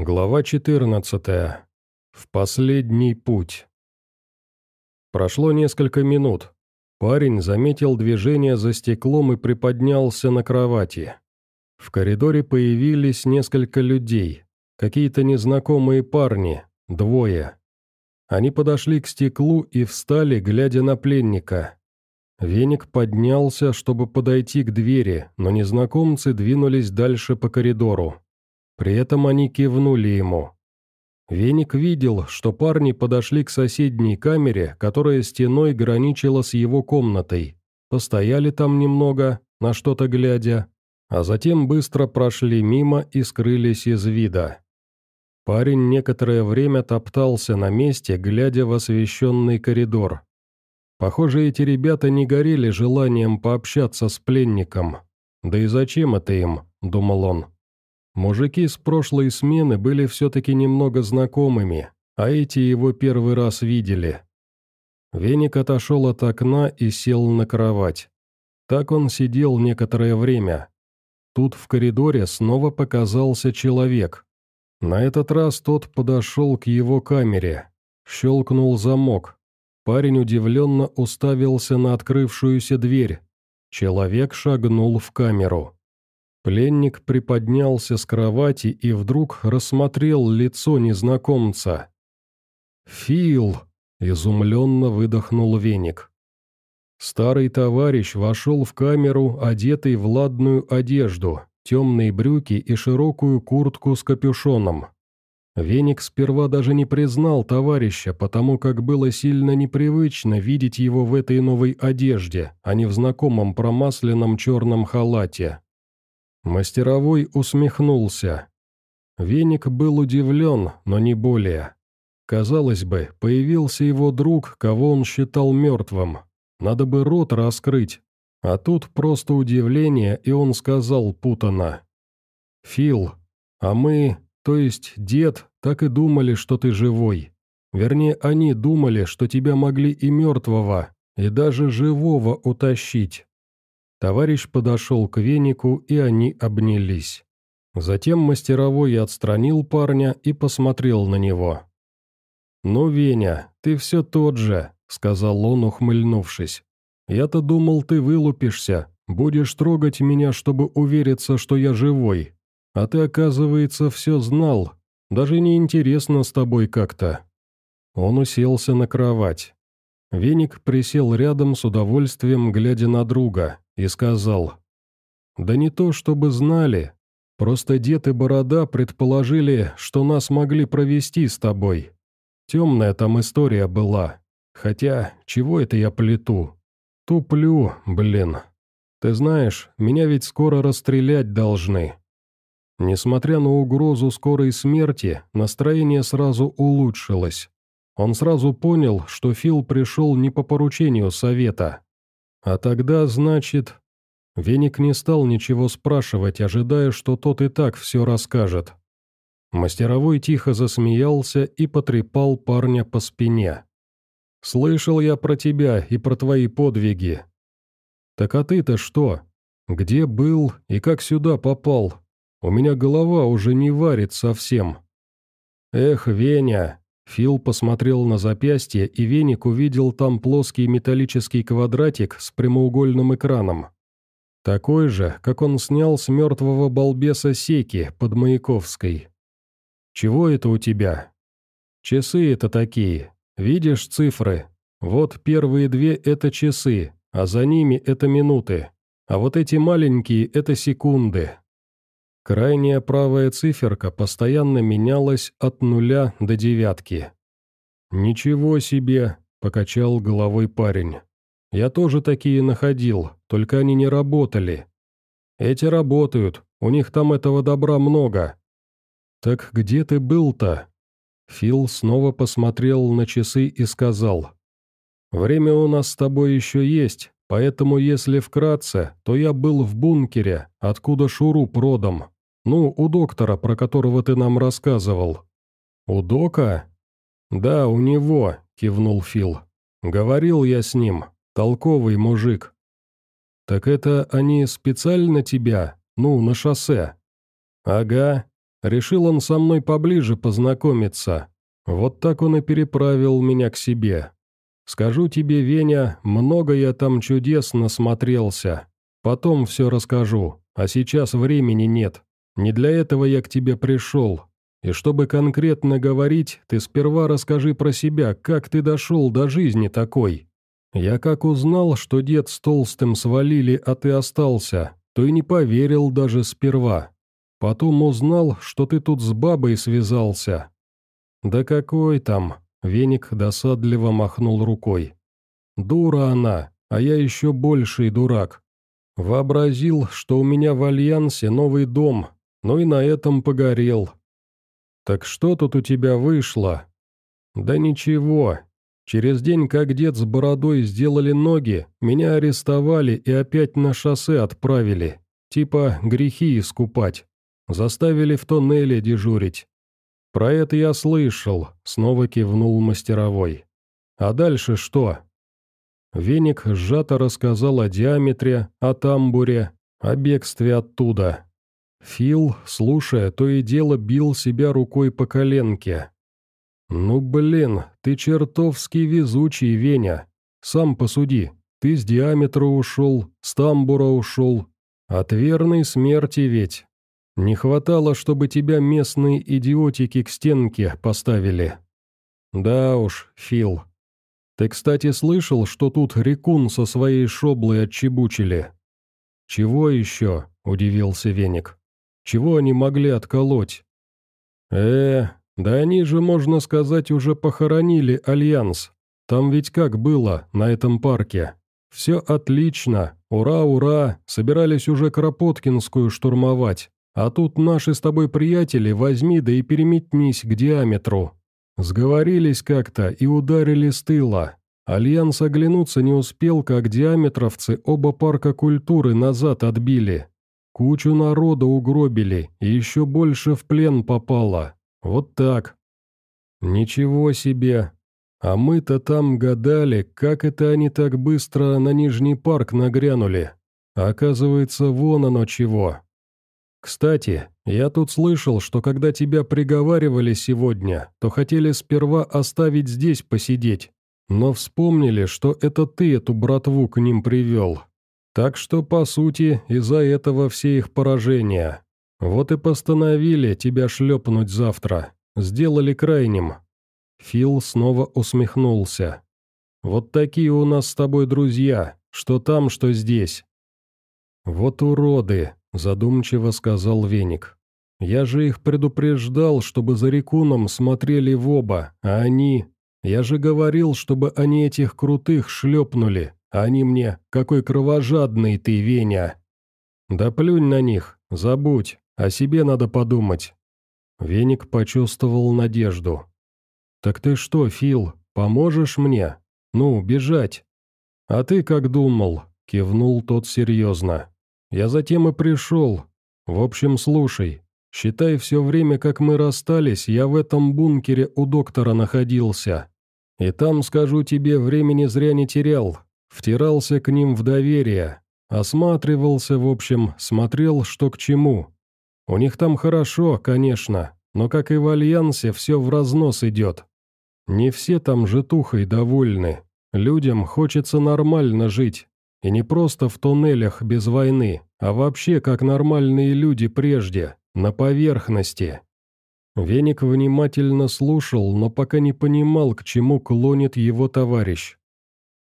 Глава 14. В последний путь. Прошло несколько минут. Парень заметил движение за стеклом и приподнялся на кровати. В коридоре появились несколько людей, какие-то незнакомые парни, двое. Они подошли к стеклу и встали, глядя на пленника. Веник поднялся, чтобы подойти к двери, но незнакомцы двинулись дальше по коридору. При этом они кивнули ему. Веник видел, что парни подошли к соседней камере, которая стеной граничила с его комнатой, постояли там немного, на что-то глядя, а затем быстро прошли мимо и скрылись из вида. Парень некоторое время топтался на месте, глядя в освещенный коридор. Похоже, эти ребята не горели желанием пообщаться с пленником. «Да и зачем это им?» – думал он. Мужики с прошлой смены были все-таки немного знакомыми, а эти его первый раз видели. Веник отошел от окна и сел на кровать. Так он сидел некоторое время. Тут в коридоре снова показался человек. На этот раз тот подошел к его камере. Щелкнул замок. Парень удивленно уставился на открывшуюся дверь. Человек шагнул в камеру. Пленник приподнялся с кровати и вдруг рассмотрел лицо незнакомца. «Фил!» — изумленно выдохнул веник. Старый товарищ вошел в камеру, одетый в ладную одежду, темные брюки и широкую куртку с капюшоном. Веник сперва даже не признал товарища, потому как было сильно непривычно видеть его в этой новой одежде, а не в знакомом промасленном черном халате. Мастеровой усмехнулся. Веник был удивлен, но не более. Казалось бы, появился его друг, кого он считал мертвым. Надо бы рот раскрыть. А тут просто удивление, и он сказал путано. «Фил, а мы, то есть дед, так и думали, что ты живой. Вернее, они думали, что тебя могли и мертвого, и даже живого утащить. Товарищ подошел к венику, и они обнялись. Затем мастеровой отстранил парня и посмотрел на него. «Ну, Веня, ты все тот же», — сказал он, ухмыльнувшись. «Я-то думал, ты вылупишься, будешь трогать меня, чтобы увериться, что я живой. А ты, оказывается, все знал. Даже не интересно с тобой как-то». Он уселся на кровать. Веник присел рядом с удовольствием, глядя на друга и сказал, «Да не то, чтобы знали, просто дед и борода предположили, что нас могли провести с тобой. Темная там история была, хотя чего это я плету? Туплю, блин. Ты знаешь, меня ведь скоро расстрелять должны». Несмотря на угрозу скорой смерти, настроение сразу улучшилось. Он сразу понял, что Фил пришел не по поручению совета, а тогда, значит... Веник не стал ничего спрашивать, ожидая, что тот и так все расскажет. Мастеровой тихо засмеялся и потрепал парня по спине. «Слышал я про тебя и про твои подвиги. Так а ты-то что? Где был и как сюда попал? У меня голова уже не варит совсем». «Эх, Веня, Фил посмотрел на запястье, и веник увидел там плоский металлический квадратик с прямоугольным экраном. Такой же, как он снял с мертвого балбеса Секи под Маяковской. «Чего это у тебя?» «Часы это такие. Видишь цифры? Вот первые две – это часы, а за ними – это минуты. А вот эти маленькие – это секунды. Крайняя правая циферка постоянно менялась от нуля до девятки. «Ничего себе!» – покачал головой парень. «Я тоже такие находил, только они не работали. Эти работают, у них там этого добра много». «Так где ты был-то?» Фил снова посмотрел на часы и сказал. «Время у нас с тобой еще есть, поэтому если вкратце, то я был в бункере, откуда шуруп родом. «Ну, у доктора, про которого ты нам рассказывал». «У дока?» «Да, у него», — кивнул Фил. «Говорил я с ним. Толковый мужик». «Так это они специально тебя? Ну, на шоссе?» «Ага. Решил он со мной поближе познакомиться. Вот так он и переправил меня к себе. Скажу тебе, Веня, много я там чудес насмотрелся. Потом все расскажу, а сейчас времени нет. Не для этого я к тебе пришел. И чтобы конкретно говорить, ты сперва расскажи про себя, как ты дошел до жизни такой. Я как узнал, что дед с толстым свалили, а ты остался, то и не поверил даже сперва. Потом узнал, что ты тут с бабой связался». «Да какой там?» — веник досадливо махнул рукой. «Дура она, а я еще больший дурак. Вообразил, что у меня в Альянсе новый дом, но и на этом погорел. Так что тут у тебя вышло?» «Да ничего. Через день, как дед с бородой сделали ноги, меня арестовали и опять на шоссе отправили. Типа грехи искупать. Заставили в тоннеле дежурить. Про это я слышал, снова кивнул мастеровой. А дальше что? Веник сжато рассказал о диаметре, о тамбуре, о бегстве оттуда. Фил, слушая, то и дело бил себя рукой по коленке. «Ну блин, ты чертовски везучий, Веня. Сам посуди, ты с диаметра ушел, с тамбура ушел. От верной смерти ведь. Не хватало, чтобы тебя местные идиотики к стенке поставили. Да уж, Фил. Ты, кстати, слышал, что тут Рекун со своей шоблой отчебучили? Чего еще? Удивился Веник. Чего они могли отколоть? Э, да они же, можно сказать, уже похоронили Альянс. Там ведь как было на этом парке? Все отлично, ура, ура, собирались уже Кропоткинскую штурмовать. А тут наши с тобой приятели возьми да и переметнись к диаметру. Сговорились как-то и ударили с тыла. Альянс оглянуться не успел, как диаметровцы оба парка культуры назад отбили. Кучу народа угробили, и еще больше в плен попало. Вот так. Ничего себе. А мы-то там гадали, как это они так быстро на Нижний парк нагрянули. Оказывается, вон оно чего. «Кстати, я тут слышал, что когда тебя приговаривали сегодня, то хотели сперва оставить здесь посидеть, но вспомнили, что это ты эту братву к ним привел. Так что, по сути, из-за этого все их поражения. Вот и постановили тебя шлепнуть завтра. Сделали крайним». Фил снова усмехнулся. «Вот такие у нас с тобой друзья, что там, что здесь». «Вот уроды», — задумчиво сказал Веник. «Я же их предупреждал, чтобы за рекуном смотрели в оба, а они... Я же говорил, чтобы они этих крутых шлепнули, они мне, какой кровожадный ты, Веня!» «Да плюнь на них, забудь, о себе надо подумать». Веник почувствовал надежду. «Так ты что, Фил, поможешь мне? Ну, бежать?» «А ты как думал?» — кивнул тот серьезно. Я затем и пришел. В общем, слушай, считай все время, как мы расстались, я в этом бункере у доктора находился. И там, скажу тебе, времени зря не терял. Втирался к ним в доверие. Осматривался, в общем, смотрел, что к чему. У них там хорошо, конечно, но, как и в Альянсе, все в разнос идет. Не все там житухой довольны. Людям хочется нормально жить, и не просто в туннелях без войны, а вообще как нормальные люди прежде, на поверхности. Веник внимательно слушал, но пока не понимал, к чему клонит его товарищ.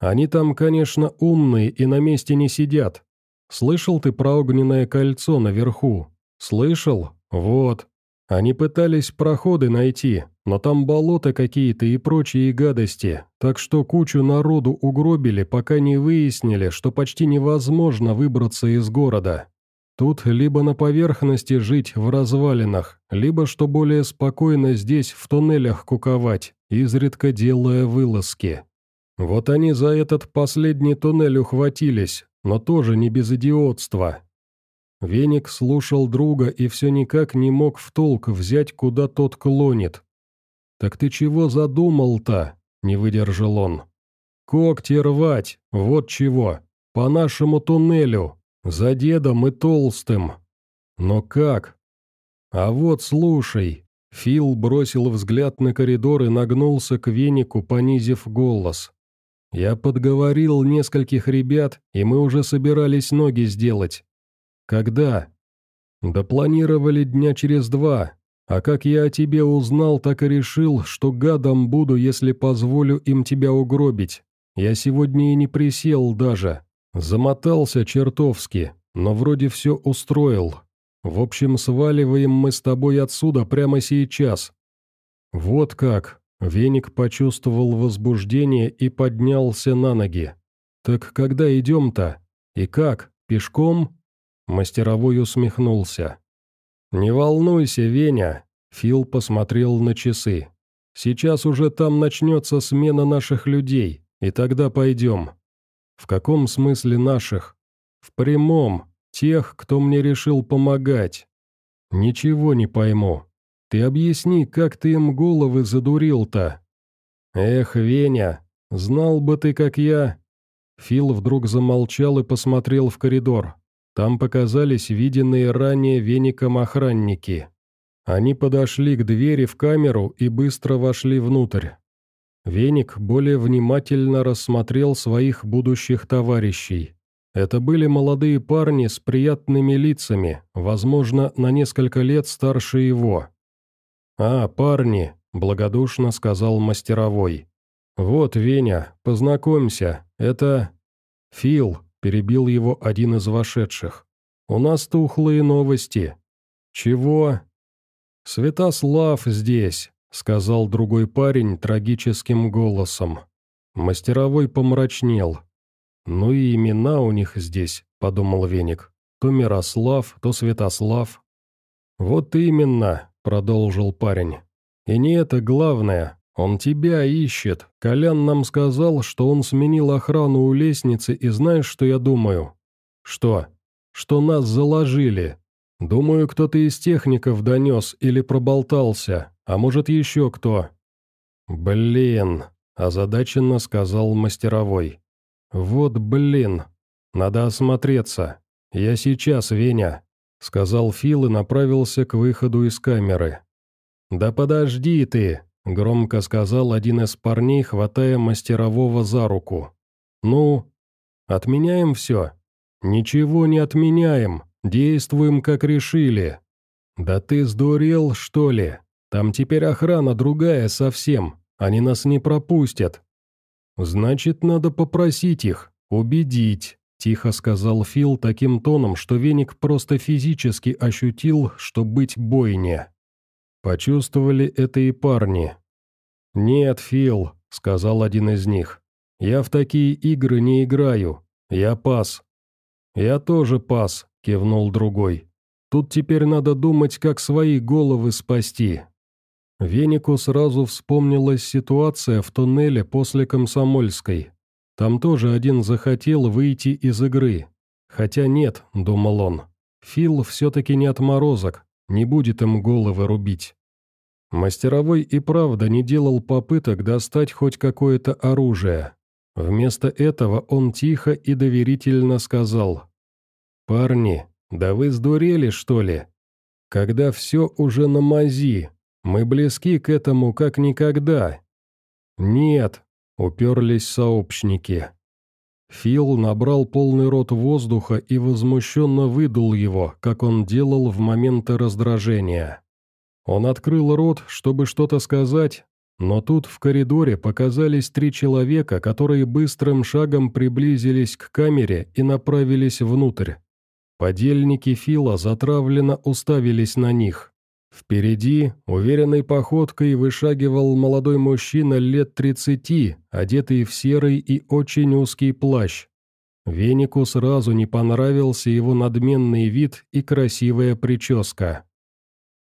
Они там, конечно, умные и на месте не сидят. Слышал ты про огненное кольцо наверху? Слышал? Вот. Они пытались проходы найти, но там болота какие-то и прочие гадости, так что кучу народу угробили, пока не выяснили, что почти невозможно выбраться из города. Тут либо на поверхности жить в развалинах, либо, что более спокойно здесь в туннелях куковать, изредка делая вылазки. Вот они за этот последний туннель ухватились, но тоже не без идиотства. Веник слушал друга и все никак не мог в толк взять, куда тот клонит. «Так ты чего задумал-то?» — не выдержал он. «Когти рвать, вот чего, по нашему туннелю, за дедом и толстым. Но как?» А вот слушай». Фил бросил взгляд на коридор и нагнулся к венику, понизив голос. «Я подговорил нескольких ребят, и мы уже собирались ноги сделать. Когда?» «Да планировали дня через два, а как я о тебе узнал, так и решил, что гадом буду, если позволю им тебя угробить. Я сегодня и не присел даже. Замотался чертовски, но вроде все устроил. В общем, сваливаем мы с тобой отсюда прямо сейчас». «Вот как!» Веник почувствовал возбуждение и поднялся на ноги. «Так когда идем-то? И как? Пешком?» Мастеровой усмехнулся. «Не волнуйся, Веня!» Фил посмотрел на часы. «Сейчас уже там начнется смена наших людей, и тогда пойдем». «В каком смысле наших?» «В прямом. Тех, кто мне решил помогать». «Ничего не пойму. Ты объясни, как ты им головы задурил-то?» «Эх, Веня, знал бы ты, как я...» Фил вдруг замолчал и посмотрел в коридор. Там показались виденные ранее веником охранники. Они подошли к двери в камеру и быстро вошли внутрь. Веник более внимательно рассмотрел своих будущих товарищей. Это были молодые парни с приятными лицами, возможно, на несколько лет старше его. «А, парни», — благодушно сказал мастеровой. «Вот, Веня, познакомься, это...» «Фил», — перебил его один из вошедших. «У нас тухлые новости». «Чего?» «Святослав здесь», — сказал другой парень трагическим голосом. Мастеровой помрачнел. «Ну и имена у них здесь», — подумал Веник. «То Мирослав, то Святослав». «Вот именно», — продолжил парень. «И не это главное. Он тебя ищет. Колян нам сказал, что он сменил охрану у лестницы, и знаешь, что я думаю?» «Что?» «Что нас заложили. Думаю, кто-то из техников донес или проболтался, а может еще кто». «Блин», — озадаченно сказал мастеровой. «Вот блин, надо осмотреться. Я сейчас, Веня», — сказал Фил и направился к выходу из камеры. «Да подожди ты», — громко сказал один из парней, хватая мастерового за руку. «Ну, отменяем все?» «Ничего не отменяем, действуем, как решили». «Да ты сдурел, что ли? Там теперь охрана другая совсем, они нас не пропустят. «Значит, надо попросить их, убедить», — тихо сказал Фил таким тоном, что веник просто физически ощутил, что быть бойне. Почувствовали это и парни. «Нет, Фил», — сказал один из них, — «я в такие игры не играю. Я пас». «Я тоже пас», — кивнул другой. «Тут теперь надо думать, как свои головы спасти». Венику сразу вспомнилась ситуация в туннеле после Комсомольской. Там тоже один захотел выйти из игры. Хотя нет, думал он, Фил все-таки не отморозок, не будет им головы рубить. Мастеровой и правда не делал попыток достать хоть какое-то оружие. Вместо этого он тихо и доверительно сказал. «Парни, да вы сдурели, что ли? Когда все уже на мази, мы близки к этому как никогда». «Нет», — уперлись сообщники. Фил набрал полный рот воздуха и возмущенно выдул его, как он делал в моменты раздражения. Он открыл рот, чтобы что-то сказать, но тут в коридоре показались три человека, которые быстрым шагом приблизились к камере и направились внутрь. Подельники Фила затравленно уставились на них. Впереди, уверенной походкой, вышагивал молодой мужчина лет тридцати, одетый в серый и очень узкий плащ. Венику сразу не понравился его надменный вид и красивая прическа.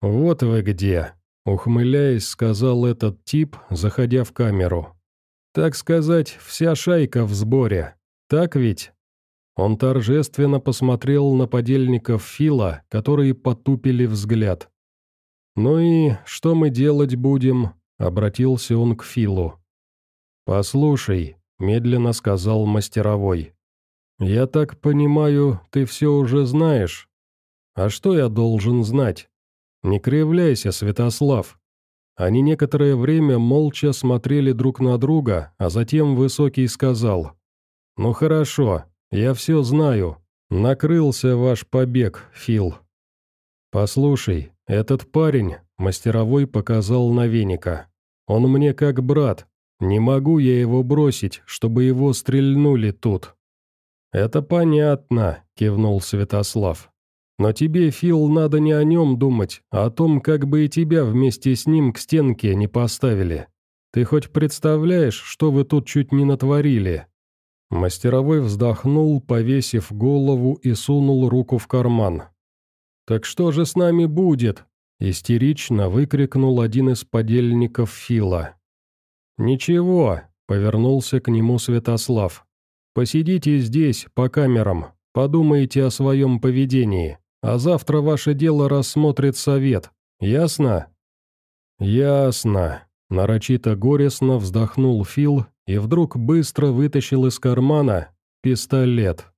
«Вот вы где», — ухмыляясь, сказал этот тип, заходя в камеру. «Так сказать, вся шайка в сборе. Так ведь?» Он торжественно посмотрел на подельников Фила, которые потупили взгляд. «Ну и что мы делать будем?» — обратился он к Филу. «Послушай», — медленно сказал мастеровой. «Я так понимаю, ты все уже знаешь? А что я должен знать? Не кривляйся, Святослав». Они некоторое время молча смотрели друг на друга, а затем Высокий сказал. «Ну хорошо, я все знаю. Накрылся ваш побег, Фил». «Послушай, этот парень», — мастеровой показал на веника. «Он мне как брат. Не могу я его бросить, чтобы его стрельнули тут». «Это понятно», — кивнул Святослав. «Но тебе, Фил, надо не о нем думать, а о том, как бы и тебя вместе с ним к стенке не поставили. Ты хоть представляешь, что вы тут чуть не натворили?» Мастеровой вздохнул, повесив голову и сунул руку в карман. «Так что же с нами будет?» — истерично выкрикнул один из подельников Фила. «Ничего», — повернулся к нему Святослав. Посидите здесь, по камерам, подумайте о своем поведении, а завтра ваше дело рассмотрит совет. Ясно?» «Ясно», — нарочито горестно вздохнул Фил и вдруг быстро вытащил из кармана пистолет.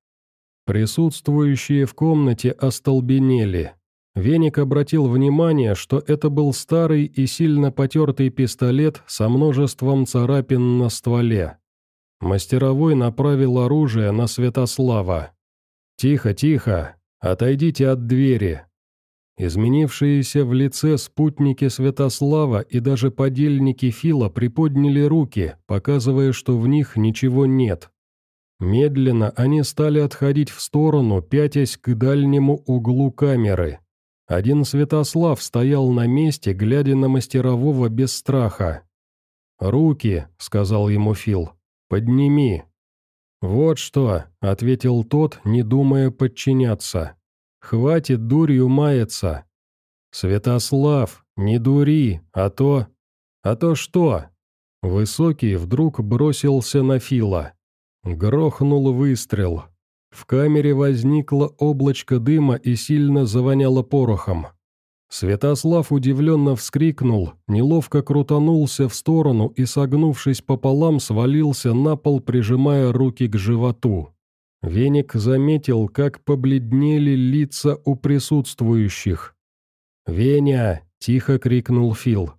Присутствующие в комнате остолбенели. Веник обратил внимание, что это был старый и сильно потертый пистолет со множеством царапин на стволе. Мастеровой направил оружие на Святослава. «Тихо, тихо! Отойдите от двери!» Изменившиеся в лице спутники Святослава и даже подельники Фила приподняли руки, показывая, что в них ничего нет. Медленно они стали отходить в сторону, пятясь к дальнему углу камеры. Один Святослав стоял на месте, глядя на мастерового без страха. «Руки», — сказал ему Фил. «Подними». «Вот что», — ответил тот, не думая подчиняться. «Хватит дурью маяться». «Святослав, не дури, а то...» «А то что?» Высокий вдруг бросился на Фила. Грохнул выстрел. В камере возникло облачко дыма и сильно завоняло порохом. Святослав удивленно вскрикнул, неловко крутанулся в сторону и, согнувшись пополам, свалился на пол, прижимая руки к животу. Веник заметил, как побледнели лица у присутствующих. «Веня!» – тихо крикнул Фил.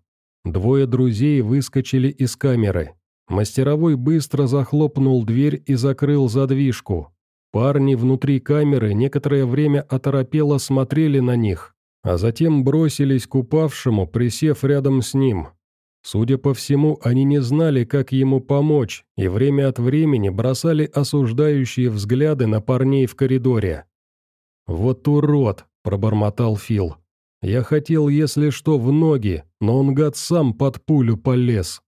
Двое друзей выскочили из камеры. Мастеровой быстро захлопнул дверь и закрыл задвижку. Парни внутри камеры некоторое время оторопело смотрели на них а затем бросились к упавшему, присев рядом с ним. Судя по всему, они не знали, как ему помочь, и время от времени бросали осуждающие взгляды на парней в коридоре. «Вот урод!» – пробормотал Фил. «Я хотел, если что, в ноги, но он, гад, сам под пулю полез».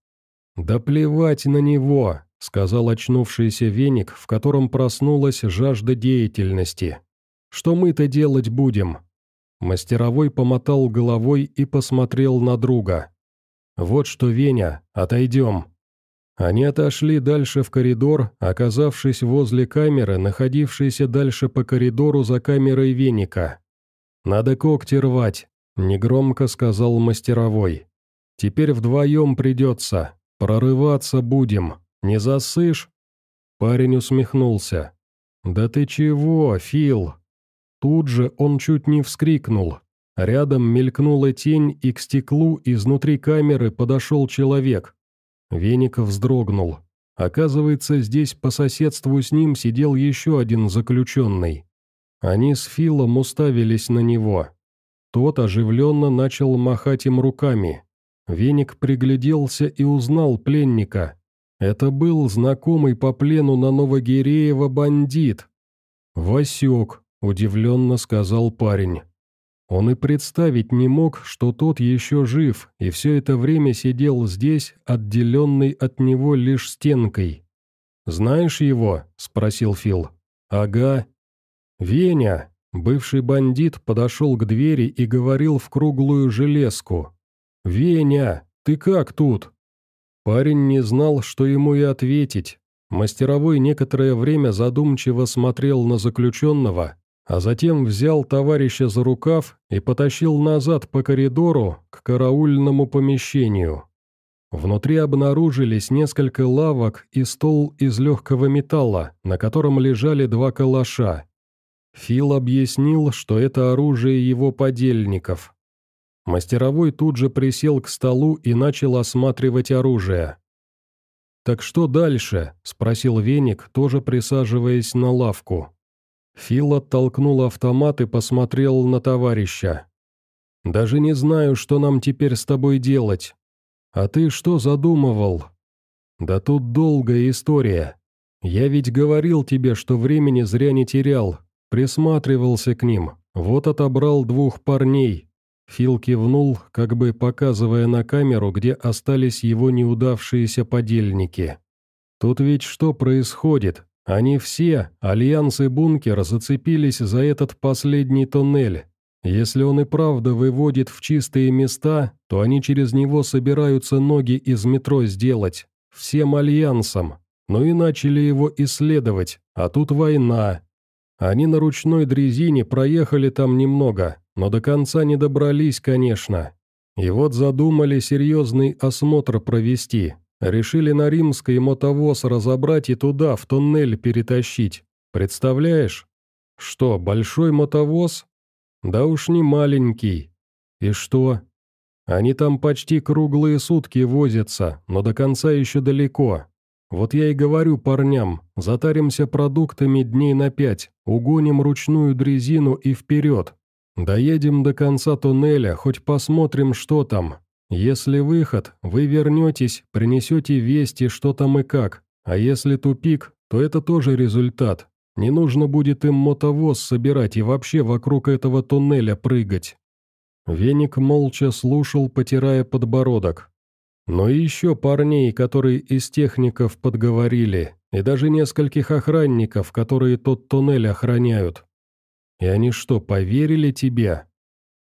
«Да плевать на него!» – сказал очнувшийся веник, в котором проснулась жажда деятельности. «Что мы-то делать будем?» Мастеровой помотал головой и посмотрел на друга. «Вот что, Веня, отойдем». Они отошли дальше в коридор, оказавшись возле камеры, находившейся дальше по коридору за камерой веника. «Надо когти рвать», — негромко сказал мастеровой. «Теперь вдвоем придется. Прорываться будем. Не засышь?» Парень усмехнулся. «Да ты чего, Фил?» Тут же он чуть не вскрикнул. Рядом мелькнула тень, и к стеклу изнутри камеры подошел человек. Веников вздрогнул. Оказывается, здесь по соседству с ним сидел еще один заключенный. Они с Филом уставились на него. Тот оживленно начал махать им руками. Веник пригляделся и узнал пленника. Это был знакомый по плену на Новогиреева бандит. Васек, — удивленно сказал парень. Он и представить не мог, что тот еще жив, и все это время сидел здесь, отделенный от него лишь стенкой. «Знаешь его?» — спросил Фил. «Ага». «Веня!» — бывший бандит подошел к двери и говорил в круглую железку. «Веня, ты как тут?» Парень не знал, что ему и ответить. Мастеровой некоторое время задумчиво смотрел на заключенного, а затем взял товарища за рукав и потащил назад по коридору к караульному помещению. Внутри обнаружились несколько лавок и стол из легкого металла, на котором лежали два калаша. Фил объяснил, что это оружие его подельников. Мастеровой тут же присел к столу и начал осматривать оружие. «Так что дальше?» – спросил Веник, тоже присаживаясь на лавку. Фил оттолкнул автомат и посмотрел на товарища. «Даже не знаю, что нам теперь с тобой делать. А ты что задумывал?» «Да тут долгая история. Я ведь говорил тебе, что времени зря не терял, присматривался к ним, вот отобрал двух парней, Фил кивнул, как бы показывая на камеру, где остались его неудавшиеся подельники. «Тут ведь что происходит? Они все, Альянс и Бункер, зацепились за этот последний тоннель. Если он и правда выводит в чистые места, то они через него собираются ноги из метро сделать. Всем Альянсом. Ну и начали его исследовать, а тут война. Они на ручной дрезине проехали там немного, но до конца не добрались, конечно. И вот задумали серьезный осмотр провести. Решили на римской мотовоз разобрать и туда, в туннель перетащить. Представляешь? Что, большой мотовоз? Да уж не маленький. И что? Они там почти круглые сутки возятся, но до конца еще далеко. Вот я и говорю парням, затаримся продуктами дней на пять, угоним ручную дрезину и вперед, Доедем до конца туннеля, хоть посмотрим, что там. Если выход, вы вернетесь, принесете вести, что там и как. А если тупик, то это тоже результат. Не нужно будет им мотовоз собирать и вообще вокруг этого туннеля прыгать». Веник молча слушал, потирая подбородок. Но еще парней, которые из техников подговорили, и даже нескольких охранников, которые тот туннель охраняют. И они что, поверили тебе?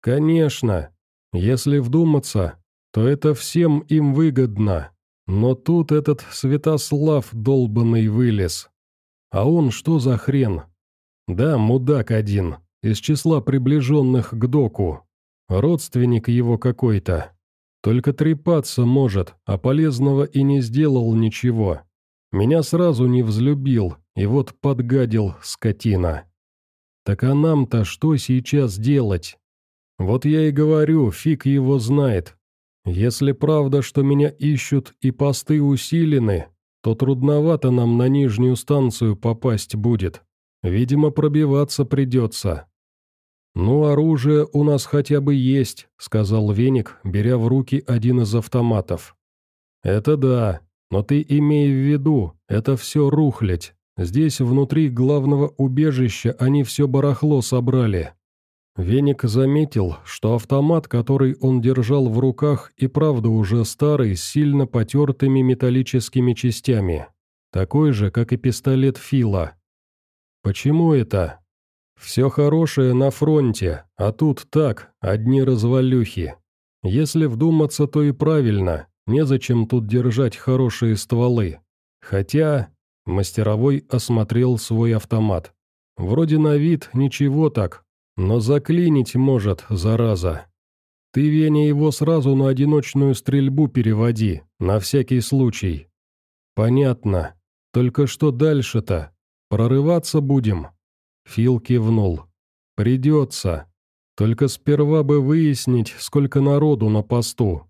Конечно. Если вдуматься, то это всем им выгодно. Но тут этот Святослав долбанный вылез. А он что за хрен? Да, мудак один, из числа приближенных к доку. Родственник его какой-то. Только трепаться может, а полезного и не сделал ничего. Меня сразу не взлюбил, и вот подгадил скотина. Так а нам-то что сейчас делать? Вот я и говорю, фиг его знает. Если правда, что меня ищут и посты усилены, то трудновато нам на нижнюю станцию попасть будет. Видимо, пробиваться придется. «Ну, оружие у нас хотя бы есть», — сказал Веник, беря в руки один из автоматов. «Это да, но ты имей в виду, это все рухлядь. Здесь, внутри главного убежища, они все барахло собрали. Веник заметил, что автомат, который он держал в руках, и правда уже старый, с сильно потертыми металлическими частями. Такой же, как и пистолет Фила. Почему это? Все хорошее на фронте, а тут так, одни развалюхи. Если вдуматься, то и правильно, незачем тут держать хорошие стволы. Хотя, Мастеровой осмотрел свой автомат. Вроде на вид ничего так, но заклинить может, зараза. Ты, Веня, его сразу на одиночную стрельбу переводи, на всякий случай. Понятно. Только что дальше-то? Прорываться будем? Фил кивнул. Придется. Только сперва бы выяснить, сколько народу на посту.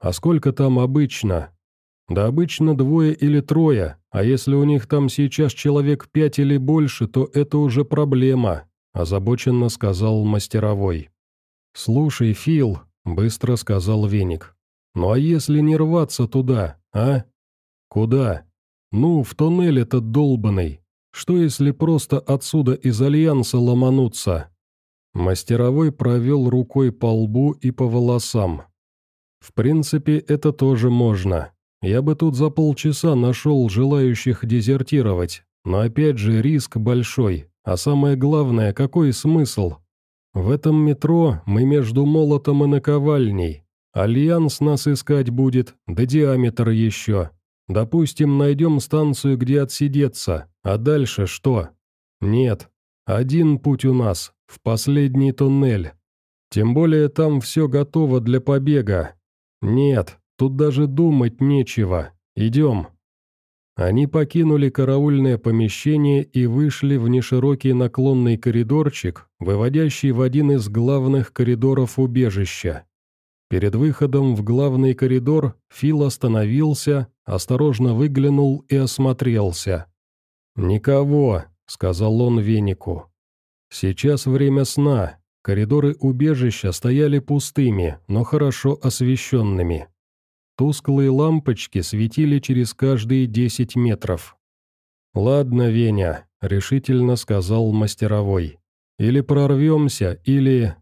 А сколько там обычно? Да обычно двое или трое, а если у них там сейчас человек пять или больше, то это уже проблема», – озабоченно сказал мастеровой. «Слушай, Фил», – быстро сказал Веник, – «ну а если не рваться туда, а?» «Куда?» «Ну, в тоннель этот долбанный. Что если просто отсюда из Альянса ломануться?» Мастеровой провел рукой по лбу и по волосам. «В принципе, это тоже можно. Я бы тут за полчаса нашел желающих дезертировать, но опять же риск большой, а самое главное, какой смысл? В этом метро мы между молотом и наковальней. Альянс нас искать будет, да диаметр еще. Допустим, найдем станцию, где отсидеться, а дальше что? Нет, один путь у нас, в последний туннель. Тем более там все готово для побега. Нет, Тут даже думать нечего. Идем». Они покинули караульное помещение и вышли в неширокий наклонный коридорчик, выводящий в один из главных коридоров убежища, Перед выходом в главный коридор Фил остановился, осторожно выглянул и осмотрелся. «Никого», — сказал он венику. «Сейчас время сна. Коридоры убежища стояли пустыми, но хорошо освещенными. Тусклые лампочки светили через каждые десять метров. «Ладно, Веня», — решительно сказал мастеровой. «Или прорвемся, или...»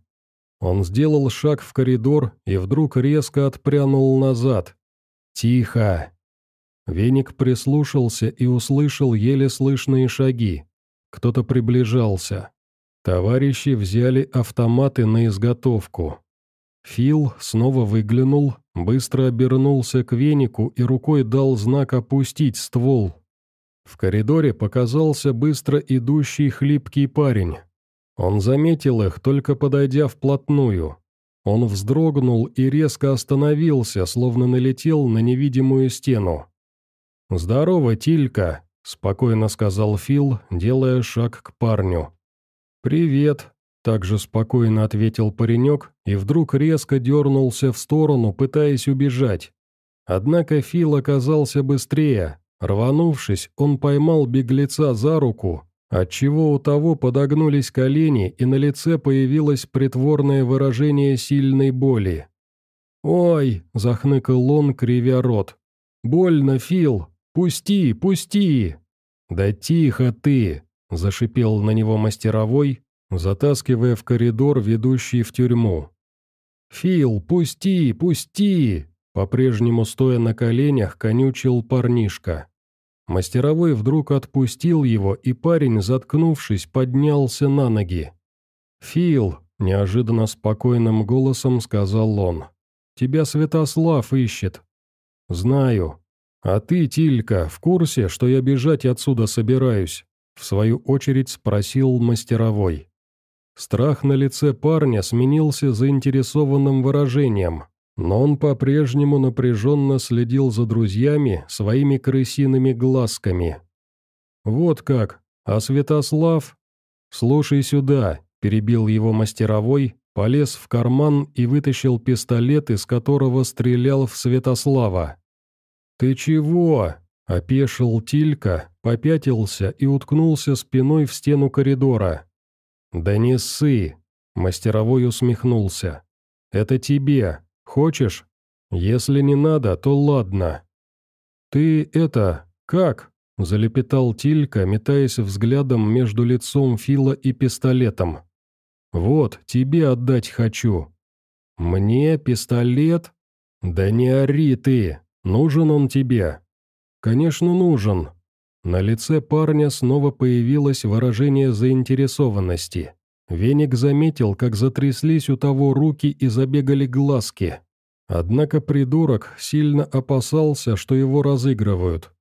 Он сделал шаг в коридор и вдруг резко отпрянул назад. «Тихо!» Веник прислушался и услышал еле слышные шаги. Кто-то приближался. Товарищи взяли автоматы на изготовку. Фил снова выглянул, быстро обернулся к венику и рукой дал знак опустить ствол. В коридоре показался быстро идущий хлипкий парень. Он заметил их, только подойдя вплотную. Он вздрогнул и резко остановился, словно налетел на невидимую стену. «Здорово, Тилька», — спокойно сказал Фил, делая шаг к парню. «Привет», также спокойно ответил паренек и вдруг резко дернулся в сторону, пытаясь убежать. Однако Фил оказался быстрее. Рванувшись, он поймал беглеца за руку, отчего у того подогнулись колени и на лице появилось притворное выражение сильной боли. «Ой!» – захныкал он, кривя рот. «Больно, Фил! Пусти, пусти!» «Да тихо ты!» – зашипел на него мастеровой, затаскивая в коридор, ведущий в тюрьму. «Фил, пусти, пусти!» По-прежнему стоя на коленях, конючил парнишка. Мастеровой вдруг отпустил его, и парень, заткнувшись, поднялся на ноги. «Фил», — неожиданно спокойным голосом сказал он, — «тебя Святослав ищет». «Знаю. А ты, Тилька, в курсе, что я бежать отсюда собираюсь?» В свою очередь спросил мастеровой. Страх на лице парня сменился заинтересованным выражением, но он по-прежнему напряженно следил за друзьями своими крысиными глазками. «Вот как! А Святослав?» «Слушай сюда», — перебил его мастеровой, полез в карман и вытащил пистолет, из которого стрелял в Святослава. «Ты чего?» — опешил Тилька, попятился и уткнулся спиной в стену коридора. «Да не ссы!» – мастеровой усмехнулся. «Это тебе. Хочешь? Если не надо, то ладно». «Ты это... как?» – залепетал Тилька, метаясь взглядом между лицом Фила и пистолетом. «Вот, тебе отдать хочу». «Мне пистолет?» «Да не ори ты! Нужен он тебе?» «Конечно, нужен. На лице парня снова появилось выражение заинтересованности. Веник заметил, как затряслись у того руки и забегали глазки. Однако придурок сильно опасался, что его разыгрывают.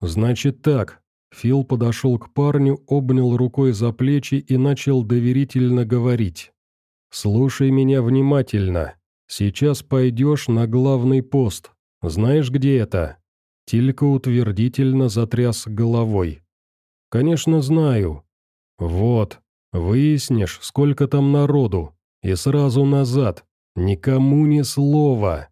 «Значит так». Фил подошел к парню, обнял рукой за плечи и начал доверительно говорить. «Слушай меня внимательно. Сейчас пойдешь на главный пост. Знаешь, где это?» Тилька утвердительно затряс головой. «Конечно, знаю. Вот, выяснишь, сколько там народу, и сразу назад, никому ни слова.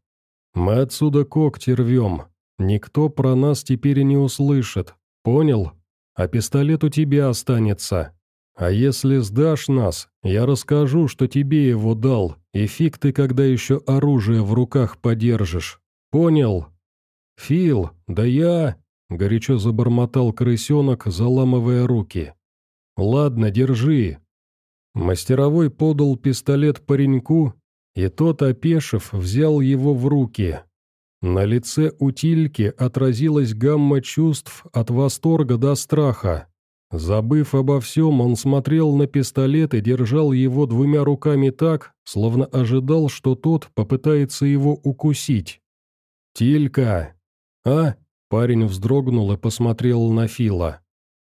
Мы отсюда когти рвем, никто про нас теперь не услышит, понял? А пистолет у тебя останется. А если сдашь нас, я расскажу, что тебе его дал, и фиг ты, когда еще оружие в руках подержишь. Понял?» «Фил, да я...» — горячо забормотал крысенок, заламывая руки. «Ладно, держи». Мастеровой подал пистолет пареньку, и тот, опешив, взял его в руки. На лице утильки отразилась гамма чувств от восторга до страха. Забыв обо всем, он смотрел на пистолет и держал его двумя руками так, словно ожидал, что тот попытается его укусить. «Тилька, «А?» – парень вздрогнул и посмотрел на Фила.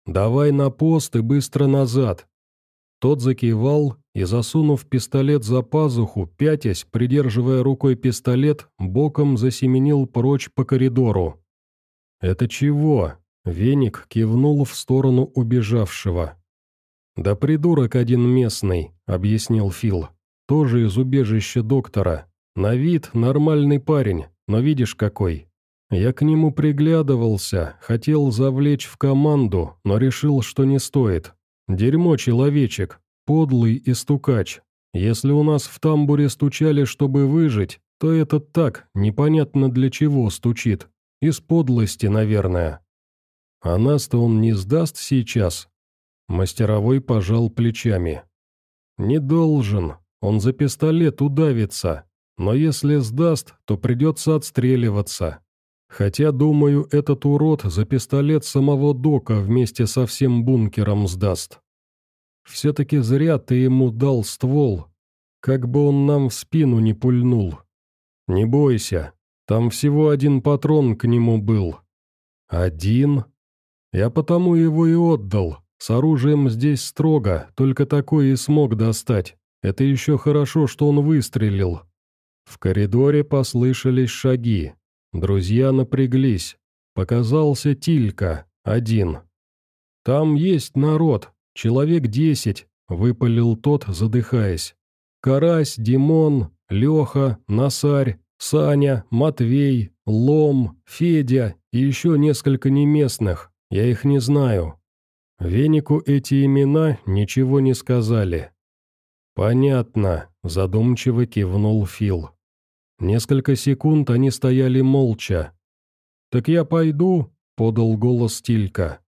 «Давай на пост и быстро назад». Тот закивал и, засунув пистолет за пазуху, пятясь, придерживая рукой пистолет, боком засеменил прочь по коридору. «Это чего?» – веник кивнул в сторону убежавшего. «Да придурок один местный», – объяснил Фил. «Тоже из убежища доктора. На вид нормальный парень, но видишь какой. Я к нему приглядывался, хотел завлечь в команду, но решил, что не стоит. Дерьмо человечек, подлый и стукач. Если у нас в тамбуре стучали, чтобы выжить, то этот так, непонятно для чего стучит. Из подлости, наверное. А нас-то он не сдаст сейчас. Мастеровой пожал плечами. Не должен, он за пистолет удавится. Но если сдаст, то придется отстреливаться. Хотя, думаю, этот урод за пистолет самого Дока вместе со всем бункером сдаст. Все-таки зря ты ему дал ствол, как бы он нам в спину не пульнул. Не бойся, там всего один патрон к нему был. Один? Я потому его и отдал. С оружием здесь строго, только такой и смог достать. Это еще хорошо, что он выстрелил. В коридоре послышались шаги. Друзья напряглись. Показался Тилька, один. «Там есть народ, человек десять», — выпалил тот, задыхаясь. «Карась, Димон, Леха, Насарь, Саня, Матвей, Лом, Федя и еще несколько неместных, я их не знаю». Венику эти имена ничего не сказали. «Понятно», — задумчиво кивнул Фил. Несколько секунд они стояли молча. «Так я пойду?» — подал голос Тилька.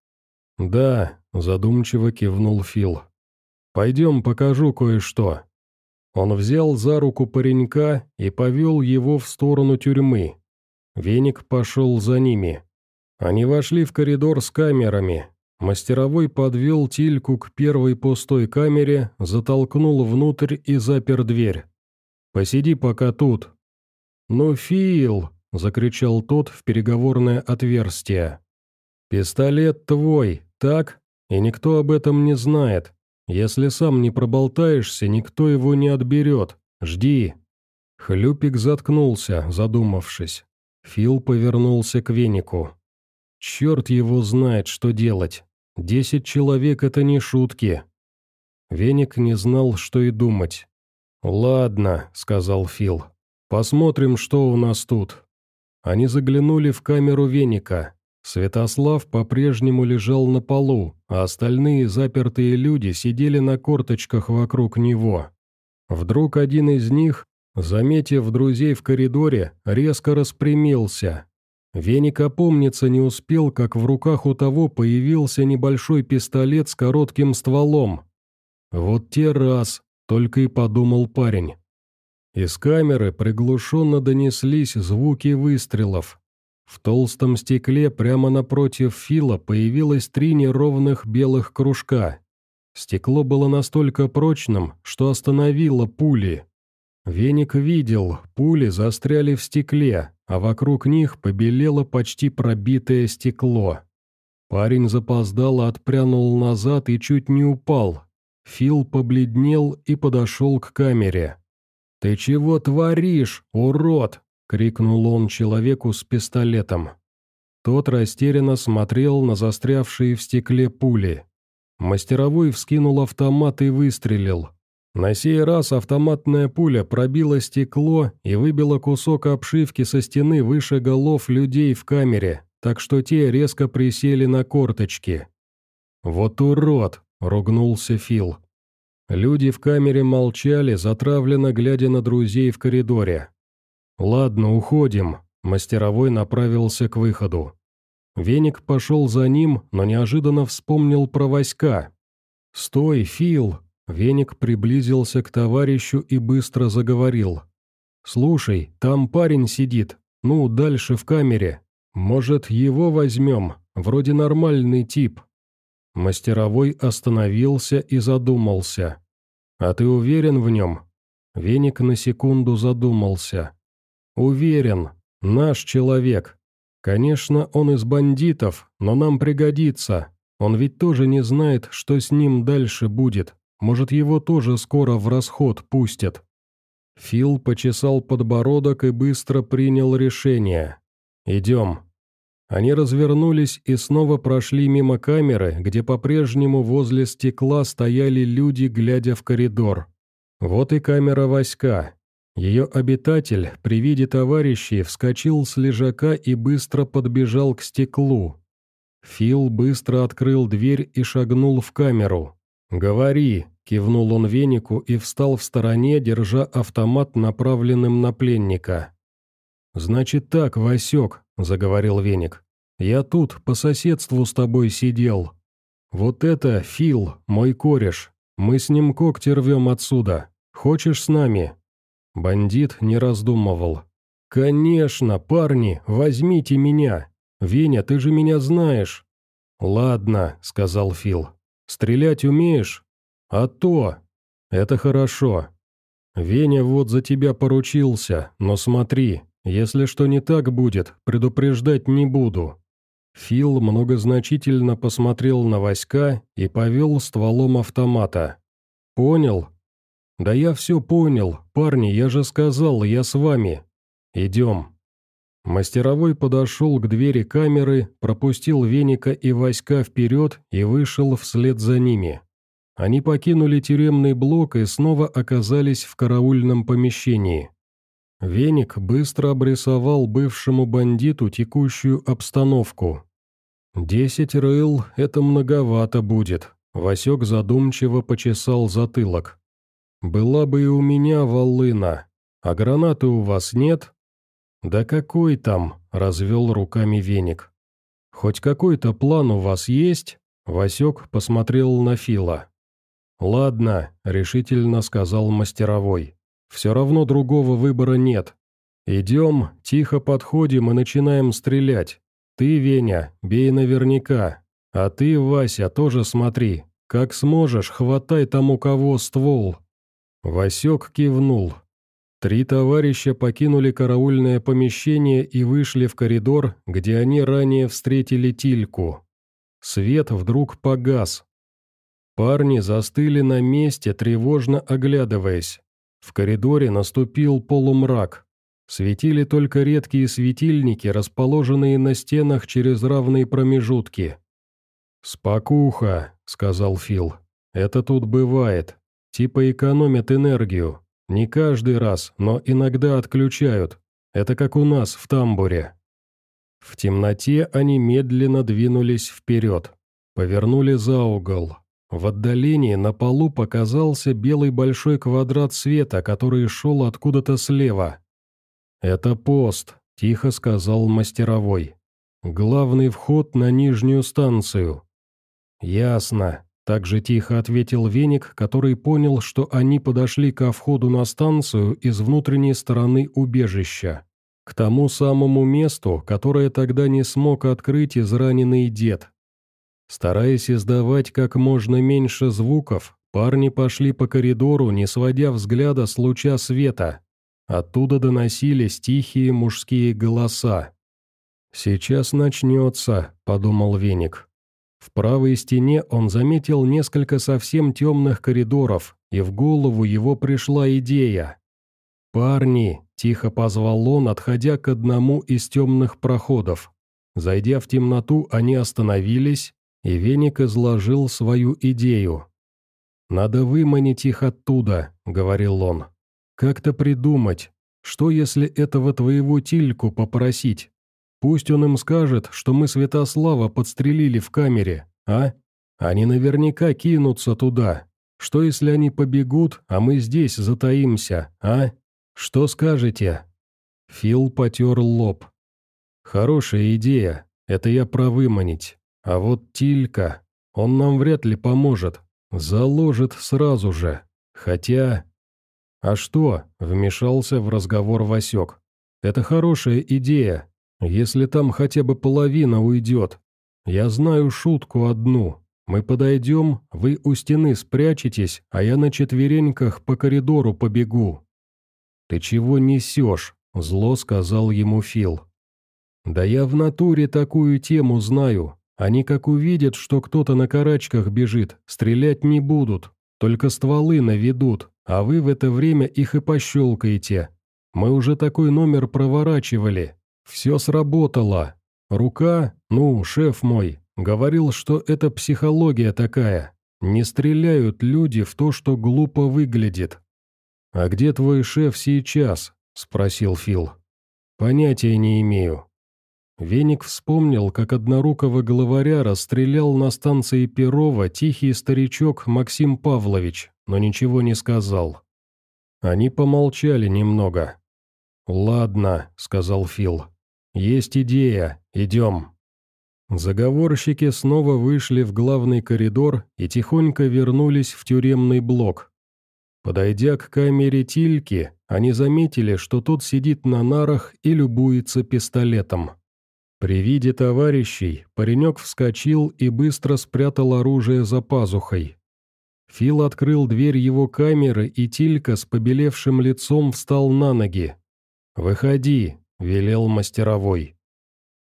«Да», — задумчиво кивнул Фил. «Пойдем покажу кое-что». Он взял за руку паренька и повел его в сторону тюрьмы. Веник пошел за ними. Они вошли в коридор с камерами. Мастеровой подвел Тильку к первой пустой камере, затолкнул внутрь и запер дверь. «Посиди пока тут», «Ну, Фил!» — закричал тот в переговорное отверстие. «Пистолет твой, так? И никто об этом не знает. Если сам не проболтаешься, никто его не отберет. Жди!» Хлюпик заткнулся, задумавшись. Фил повернулся к венику. «Черт его знает, что делать. Десять человек — это не шутки». Веник не знал, что и думать. «Ладно», — сказал Фил. «Посмотрим, что у нас тут». Они заглянули в камеру веника. Святослав по-прежнему лежал на полу, а остальные запертые люди сидели на корточках вокруг него. Вдруг один из них, заметив друзей в коридоре, резко распрямился. Веник опомниться не успел, как в руках у того появился небольшой пистолет с коротким стволом. «Вот те раз», — только и подумал парень. Из камеры приглушенно донеслись звуки выстрелов. В толстом стекле прямо напротив Фила появилось три неровных белых кружка. Стекло было настолько прочным, что остановило пули. Веник видел, пули застряли в стекле, а вокруг них побелело почти пробитое стекло. Парень запоздало отпрянул назад и чуть не упал. Фил побледнел и подошел к камере. «Ты чего творишь, урод?» — крикнул он человеку с пистолетом. Тот растерянно смотрел на застрявшие в стекле пули. Мастеровой вскинул автомат и выстрелил. На сей раз автоматная пуля пробила стекло и выбила кусок обшивки со стены выше голов людей в камере, так что те резко присели на корточки. «Вот урод!» — ругнулся Фил. Люди в камере молчали, затравленно глядя на друзей в коридоре. «Ладно, уходим», — мастеровой направился к выходу. Веник пошел за ним, но неожиданно вспомнил про Васька. «Стой, Фил!» Веник приблизился к товарищу и быстро заговорил. «Слушай, там парень сидит, ну, дальше в камере. Может, его возьмем? Вроде нормальный тип». Мастеровой остановился и задумался. «А ты уверен в нем?» Веник на секунду задумался. «Уверен. Наш человек. Конечно, он из бандитов, но нам пригодится. Он ведь тоже не знает, что с ним дальше будет. Может, его тоже скоро в расход пустят». Фил почесал подбородок и быстро принял решение. «Идем». Они развернулись и снова прошли мимо камеры, где по-прежнему возле стекла стояли люди, глядя в коридор. Вот и камера Васька. Ее обитатель при виде товарищей вскочил с лежака и быстро подбежал к стеклу. Фил быстро открыл дверь и шагнул в камеру. «Говори», — кивнул он венику и встал в стороне, держа автомат, направленным на пленника. «Значит так, Васек», — заговорил веник. «Я тут, по соседству с тобой сидел. Вот это Фил, мой кореш. Мы с ним когти рвем отсюда. Хочешь с нами?» Бандит не раздумывал. «Конечно, парни, возьмите меня. Веня, ты же меня знаешь». «Ладно», — сказал Фил. «Стрелять умеешь?» «А то!» «Это хорошо. Веня вот за тебя поручился, но смотри, если что не так будет, предупреждать не буду». Фил многозначительно посмотрел на Васька и повел стволом автомата. «Понял?» «Да я все понял. Парни, я же сказал, я с вами. Идем». Мастеровой подошел к двери камеры, пропустил Веника и Васька вперед и вышел вслед за ними. Они покинули тюремный блок и снова оказались в караульном помещении. Веник быстро обрисовал бывшему бандиту текущую обстановку. «Десять рыл — это многовато будет», — Васек задумчиво почесал затылок. «Была бы и у меня волына. А гранаты у вас нет?» «Да какой там?» – развел руками веник. «Хоть какой-то план у вас есть?» Васек посмотрел на Фила. «Ладно», – решительно сказал мастеровой. «Все равно другого выбора нет. Идем, тихо подходим и начинаем стрелять. Ты, Веня, бей наверняка. А ты, Вася, тоже смотри. Как сможешь, хватай там у кого ствол». Васек кивнул. Три товарища покинули караульное помещение и вышли в коридор, где они ранее встретили Тильку. Свет вдруг погас. Парни застыли на месте, тревожно оглядываясь. В коридоре наступил полумрак. Светили только редкие светильники, расположенные на стенах через равные промежутки. «Спокуха», — сказал Фил. «Это тут бывает. Типа экономят энергию. Не каждый раз, но иногда отключают. Это как у нас в тамбуре. В темноте они медленно двинулись вперед. Повернули за угол. В отдалении на полу показался белый большой квадрат света, который шел откуда-то слева. «Это пост», — тихо сказал мастеровой. «Главный вход на нижнюю станцию». «Ясно. Так же тихо ответил Веник, который понял, что они подошли ко входу на станцию из внутренней стороны убежища. К тому самому месту, которое тогда не смог открыть израненный дед. Стараясь издавать как можно меньше звуков, парни пошли по коридору, не сводя взгляда с луча света. Оттуда доносились тихие мужские голоса. «Сейчас начнется», — подумал Веник. В правой стене он заметил несколько совсем темных коридоров, и в голову его пришла идея. «Парни!» – тихо позвал он, отходя к одному из темных проходов. Зайдя в темноту, они остановились, и Веник изложил свою идею. «Надо выманить их оттуда», — говорил он. «Как-то придумать. Что, если этого твоего Тильку попросить? Пусть он им скажет, что мы Святослава подстрелили в камере, а? Они наверняка кинутся туда. Что если они побегут, а мы здесь затаимся, а? Что скажете?» Фил потер лоб. «Хорошая идея. Это я про выманить. А вот Тилька, он нам вряд ли поможет. Заложит сразу же. Хотя...» «А что?» — вмешался в разговор Васек. «Это хорошая идея, если там хотя бы половина уйдет. Я знаю шутку одну. Мы подойдем, вы у стены спрячетесь, а я на четвереньках по коридору побегу». «Ты чего несешь?» – зло сказал ему Фил. «Да я в натуре такую тему знаю. Они как увидят, что кто-то на карачках бежит, стрелять не будут, только стволы наведут, а вы в это время их и пощелкаете. Мы уже такой номер проворачивали, все сработало. Рука, ну, шеф мой, говорил, что это психология такая. Не стреляют люди в то, что глупо выглядит. «А где твой шеф сейчас?» — спросил Фил. «Понятия не имею». Веник вспомнил, как однорукого главаря расстрелял на станции Перова тихий старичок Максим Павлович, но ничего не сказал. Они помолчали немного. «Ладно», — сказал Фил. «Есть идея, идем». Заговорщики снова вышли в главный коридор и тихонько вернулись в тюремный блок. Подойдя к камере Тильки, они заметили, что тот сидит на нарах и любуется пистолетом. При виде товарищей паренек вскочил и быстро спрятал оружие за пазухой. Фил открыл дверь его камеры, и Тилька с побелевшим лицом встал на ноги. «Выходи», — велел мастеровой.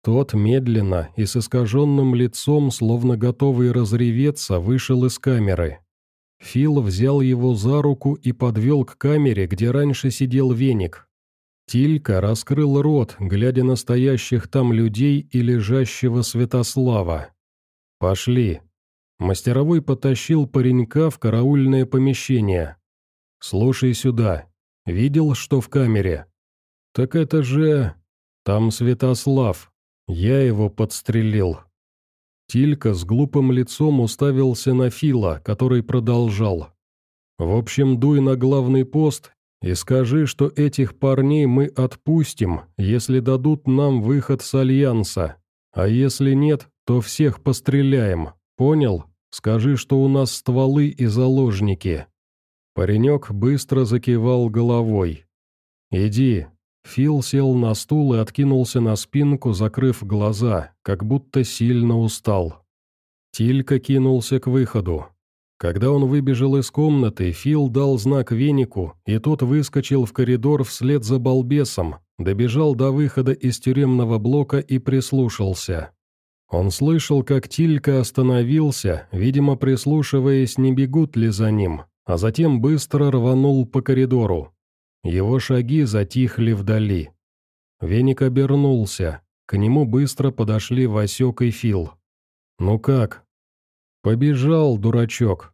Тот медленно и с искаженным лицом, словно готовый разреветься, вышел из камеры. Фил взял его за руку и подвел к камере, где раньше сидел веник. Тилька раскрыл рот, глядя на стоящих там людей и лежащего Святослава. «Пошли». Мастеровой потащил паренька в караульное помещение. «Слушай сюда. Видел, что в камере?» «Так это же...» «Там Святослав», я его подстрелил. Тилька с глупым лицом уставился на Фила, который продолжал. «В общем, дуй на главный пост и скажи, что этих парней мы отпустим, если дадут нам выход с Альянса. А если нет, то всех постреляем. Понял? Скажи, что у нас стволы и заложники». Паренек быстро закивал головой. «Иди, Фил сел на стул и откинулся на спинку, закрыв глаза, как будто сильно устал. Тилька кинулся к выходу. Когда он выбежал из комнаты, Фил дал знак венику, и тот выскочил в коридор вслед за балбесом, добежал до выхода из тюремного блока и прислушался. Он слышал, как Тилька остановился, видимо, прислушиваясь, не бегут ли за ним, а затем быстро рванул по коридору. Его шаги затихли вдали. Веник обернулся. К нему быстро подошли Васек и Фил. «Ну как?» «Побежал, дурачок».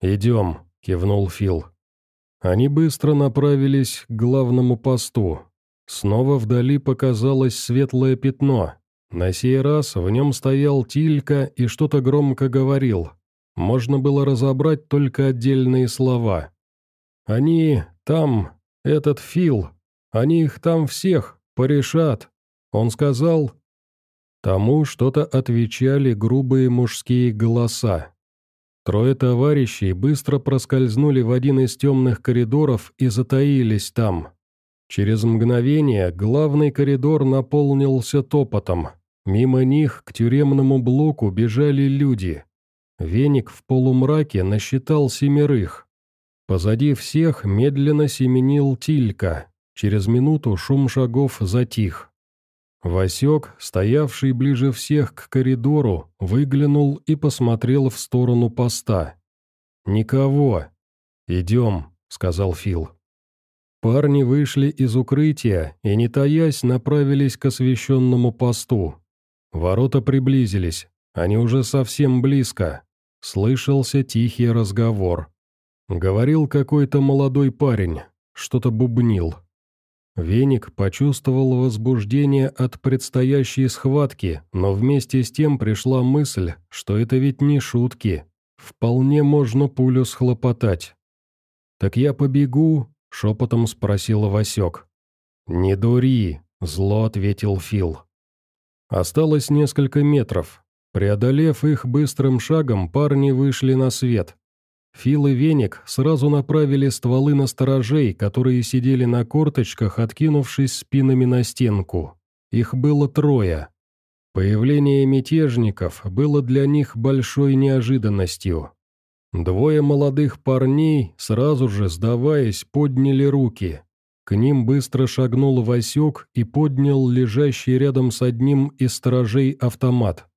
«Идем», — кивнул Фил. Они быстро направились к главному посту. Снова вдали показалось светлое пятно. На сей раз в нем стоял Тилька и что-то громко говорил. Можно было разобрать только отдельные слова. «Они там, этот Фил, они их там всех порешат. Он сказал...» Тому что-то отвечали грубые мужские голоса. Трое товарищей быстро проскользнули в один из темных коридоров и затаились там. Через мгновение главный коридор наполнился топотом. Мимо них к тюремному блоку бежали люди. Веник в полумраке насчитал семерых. Позади всех медленно семенил Тилька. Через минуту шум шагов затих. Васек, стоявший ближе всех к коридору, выглянул и посмотрел в сторону поста. «Никого. Идем», — сказал Фил. Парни вышли из укрытия и, не таясь, направились к освещенному посту. Ворота приблизились, они уже совсем близко. Слышался тихий разговор. Говорил какой-то молодой парень, что-то бубнил. Веник почувствовал возбуждение от предстоящей схватки, но вместе с тем пришла мысль, что это ведь не шутки. Вполне можно пулю схлопотать. «Так я побегу?» — шепотом спросил Васек. «Не дури», — зло ответил Фил. Осталось несколько метров. Преодолев их быстрым шагом, парни вышли на свет. Фил и Веник сразу направили стволы на сторожей, которые сидели на корточках, откинувшись спинами на стенку. Их было трое. Появление мятежников было для них большой неожиданностью. Двое молодых парней, сразу же сдаваясь, подняли руки. К ним быстро шагнул Васек и поднял лежащий рядом с одним из сторожей автомат.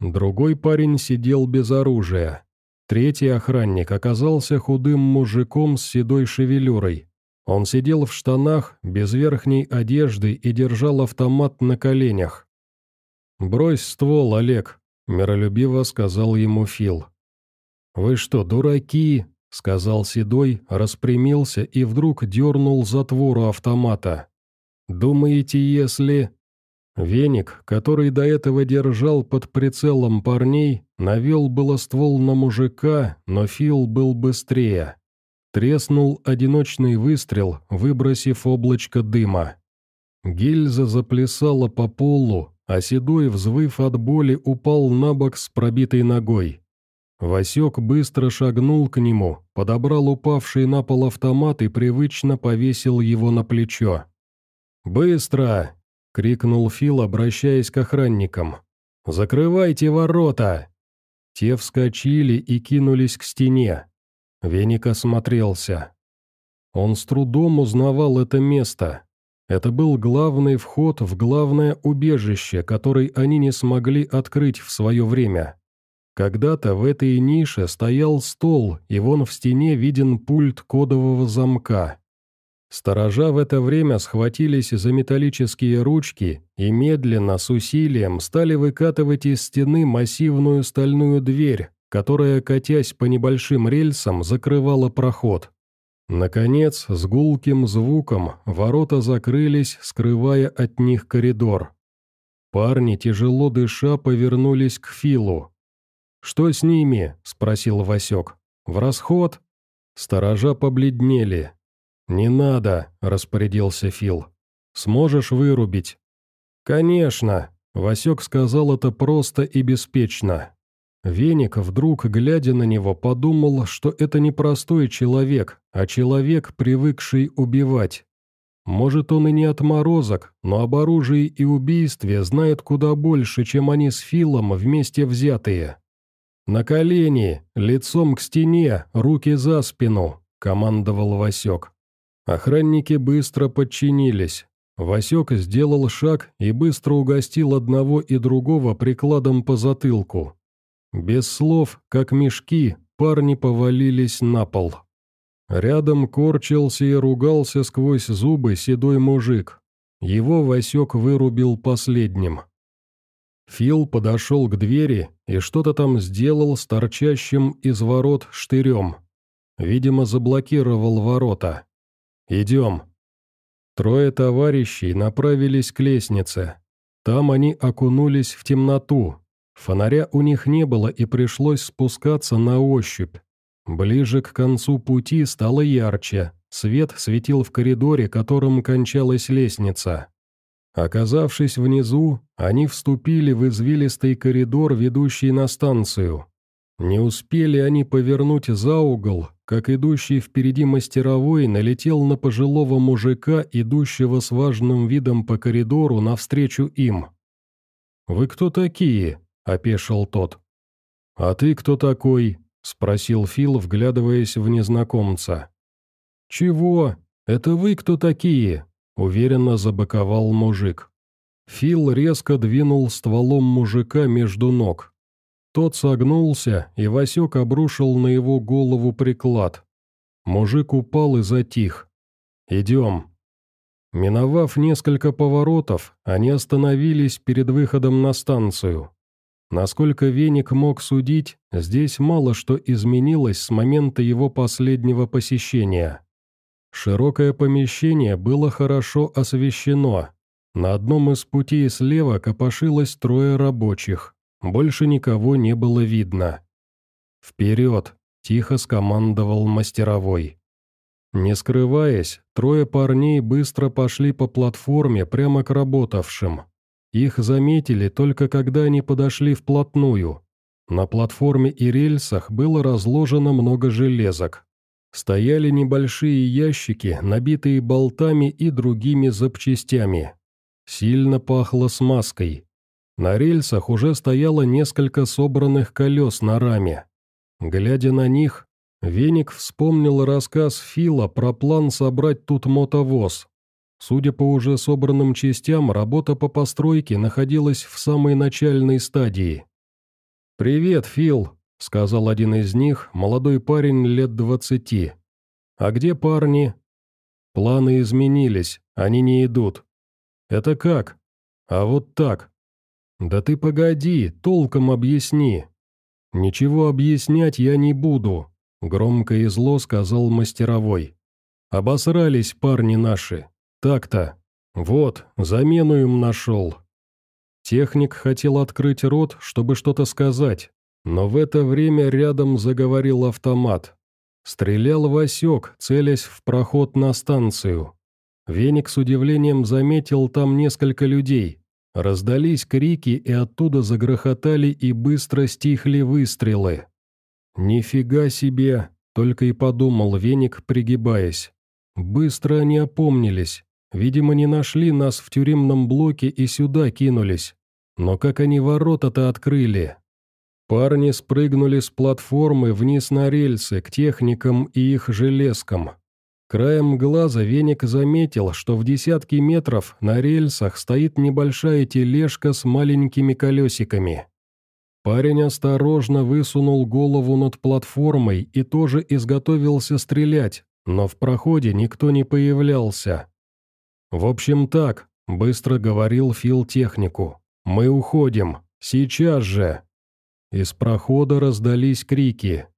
Другой парень сидел без оружия. Третий охранник оказался худым мужиком с седой шевелюрой. Он сидел в штанах, без верхней одежды и держал автомат на коленях. «Брось ствол, Олег», — миролюбиво сказал ему Фил. «Вы что, дураки?» — сказал Седой, распрямился и вдруг дернул затвору автомата. «Думаете, если...» Веник, который до этого держал под прицелом парней, навел было ствол на мужика, но Фил был быстрее. Треснул одиночный выстрел, выбросив облачко дыма. Гильза заплясала по полу, а Седой, взвыв от боли, упал на бок с пробитой ногой. Васек быстро шагнул к нему, подобрал упавший на пол автомат и привычно повесил его на плечо. «Быстро!» — крикнул Фил, обращаясь к охранникам. «Закрывайте ворота!» Те вскочили и кинулись к стене. Веник осмотрелся. Он с трудом узнавал это место. Это был главный вход в главное убежище, который они не смогли открыть в свое время. Когда-то в этой нише стоял стол, и вон в стене виден пульт кодового замка. Сторожа в это время схватились за металлические ручки и медленно, с усилием, стали выкатывать из стены массивную стальную дверь, которая, катясь по небольшим рельсам, закрывала проход. Наконец, с гулким звуком, ворота закрылись, скрывая от них коридор. Парни, тяжело дыша, повернулись к Филу. «Что с ними?» – спросил Васек. «В расход?» Сторожа побледнели. «Не надо», – распорядился Фил. «Сможешь вырубить?» «Конечно», – Васек сказал это просто и беспечно. Веник, вдруг, глядя на него, подумал, что это не простой человек, а человек, привыкший убивать. Может, он и не отморозок, но об оружии и убийстве знает куда больше, чем они с Филом вместе взятые. «На колени, лицом к стене, руки за спину», — командовал Васек. Охранники быстро подчинились. Васек сделал шаг и быстро угостил одного и другого прикладом по затылку. Без слов, как мешки, парни повалились на пол. Рядом корчился и ругался сквозь зубы седой мужик. Его Васек вырубил последним. Фил подошел к двери и что-то там сделал с торчащим из ворот штырем. Видимо, заблокировал ворота. «Идем». Трое товарищей направились к лестнице. Там они окунулись в темноту, Фонаря у них не было и пришлось спускаться на ощупь. Ближе к концу пути стало ярче, свет светил в коридоре, которым кончалась лестница. Оказавшись внизу, они вступили в извилистый коридор, ведущий на станцию. Не успели они повернуть за угол, как идущий впереди мастеровой налетел на пожилого мужика, идущего с важным видом по коридору навстречу им. «Вы кто такие?» опешил тот. «А ты кто такой?» — спросил Фил, вглядываясь в незнакомца. «Чего? Это вы кто такие?» — уверенно забаковал мужик. Фил резко двинул стволом мужика между ног. Тот согнулся, и Васек обрушил на его голову приклад. Мужик упал и затих. «Идем». Миновав несколько поворотов, они остановились перед выходом на станцию. Насколько Веник мог судить, здесь мало что изменилось с момента его последнего посещения. Широкое помещение было хорошо освещено. На одном из путей слева копошилось трое рабочих. Больше никого не было видно. «Вперед!» – тихо скомандовал мастеровой. Не скрываясь, трое парней быстро пошли по платформе прямо к работавшим. Их заметили только когда они подошли вплотную. На платформе и рельсах было разложено много железок. Стояли небольшие ящики, набитые болтами и другими запчастями. Сильно пахло смазкой. На рельсах уже стояло несколько собранных колес на раме. Глядя на них, Веник вспомнил рассказ Фила про план собрать тут мотовоз. Судя по уже собранным частям, работа по постройке находилась в самой начальной стадии. «Привет, Фил», — сказал один из них, молодой парень лет двадцати. «А где парни?» «Планы изменились, они не идут». «Это как?» «А вот так». «Да ты погоди, толком объясни». «Ничего объяснять я не буду. — громко и зло сказал мастеровой. «Обосрались парни наши. Так-то. Вот, замену им нашел». Техник хотел открыть рот, чтобы что-то сказать, но в это время рядом заговорил автомат. Стрелял Васек, целясь в проход на станцию. Веник с удивлением заметил там несколько людей. Раздались крики, и оттуда загрохотали и быстро стихли выстрелы. «Нифига себе!» — только и подумал Веник, пригибаясь. Быстро они опомнились. Видимо, не нашли нас в тюремном блоке и сюда кинулись. Но как они ворота-то открыли? Парни спрыгнули с платформы вниз на рельсы, к техникам и их железкам. Краем глаза Веник заметил, что в десятки метров на рельсах стоит небольшая тележка с маленькими колесиками. Парень осторожно высунул голову над платформой и тоже изготовился стрелять, но в проходе никто не появлялся. «В общем так», — быстро говорил Фил технику. «Мы уходим. Сейчас же!» Из прохода раздались крики.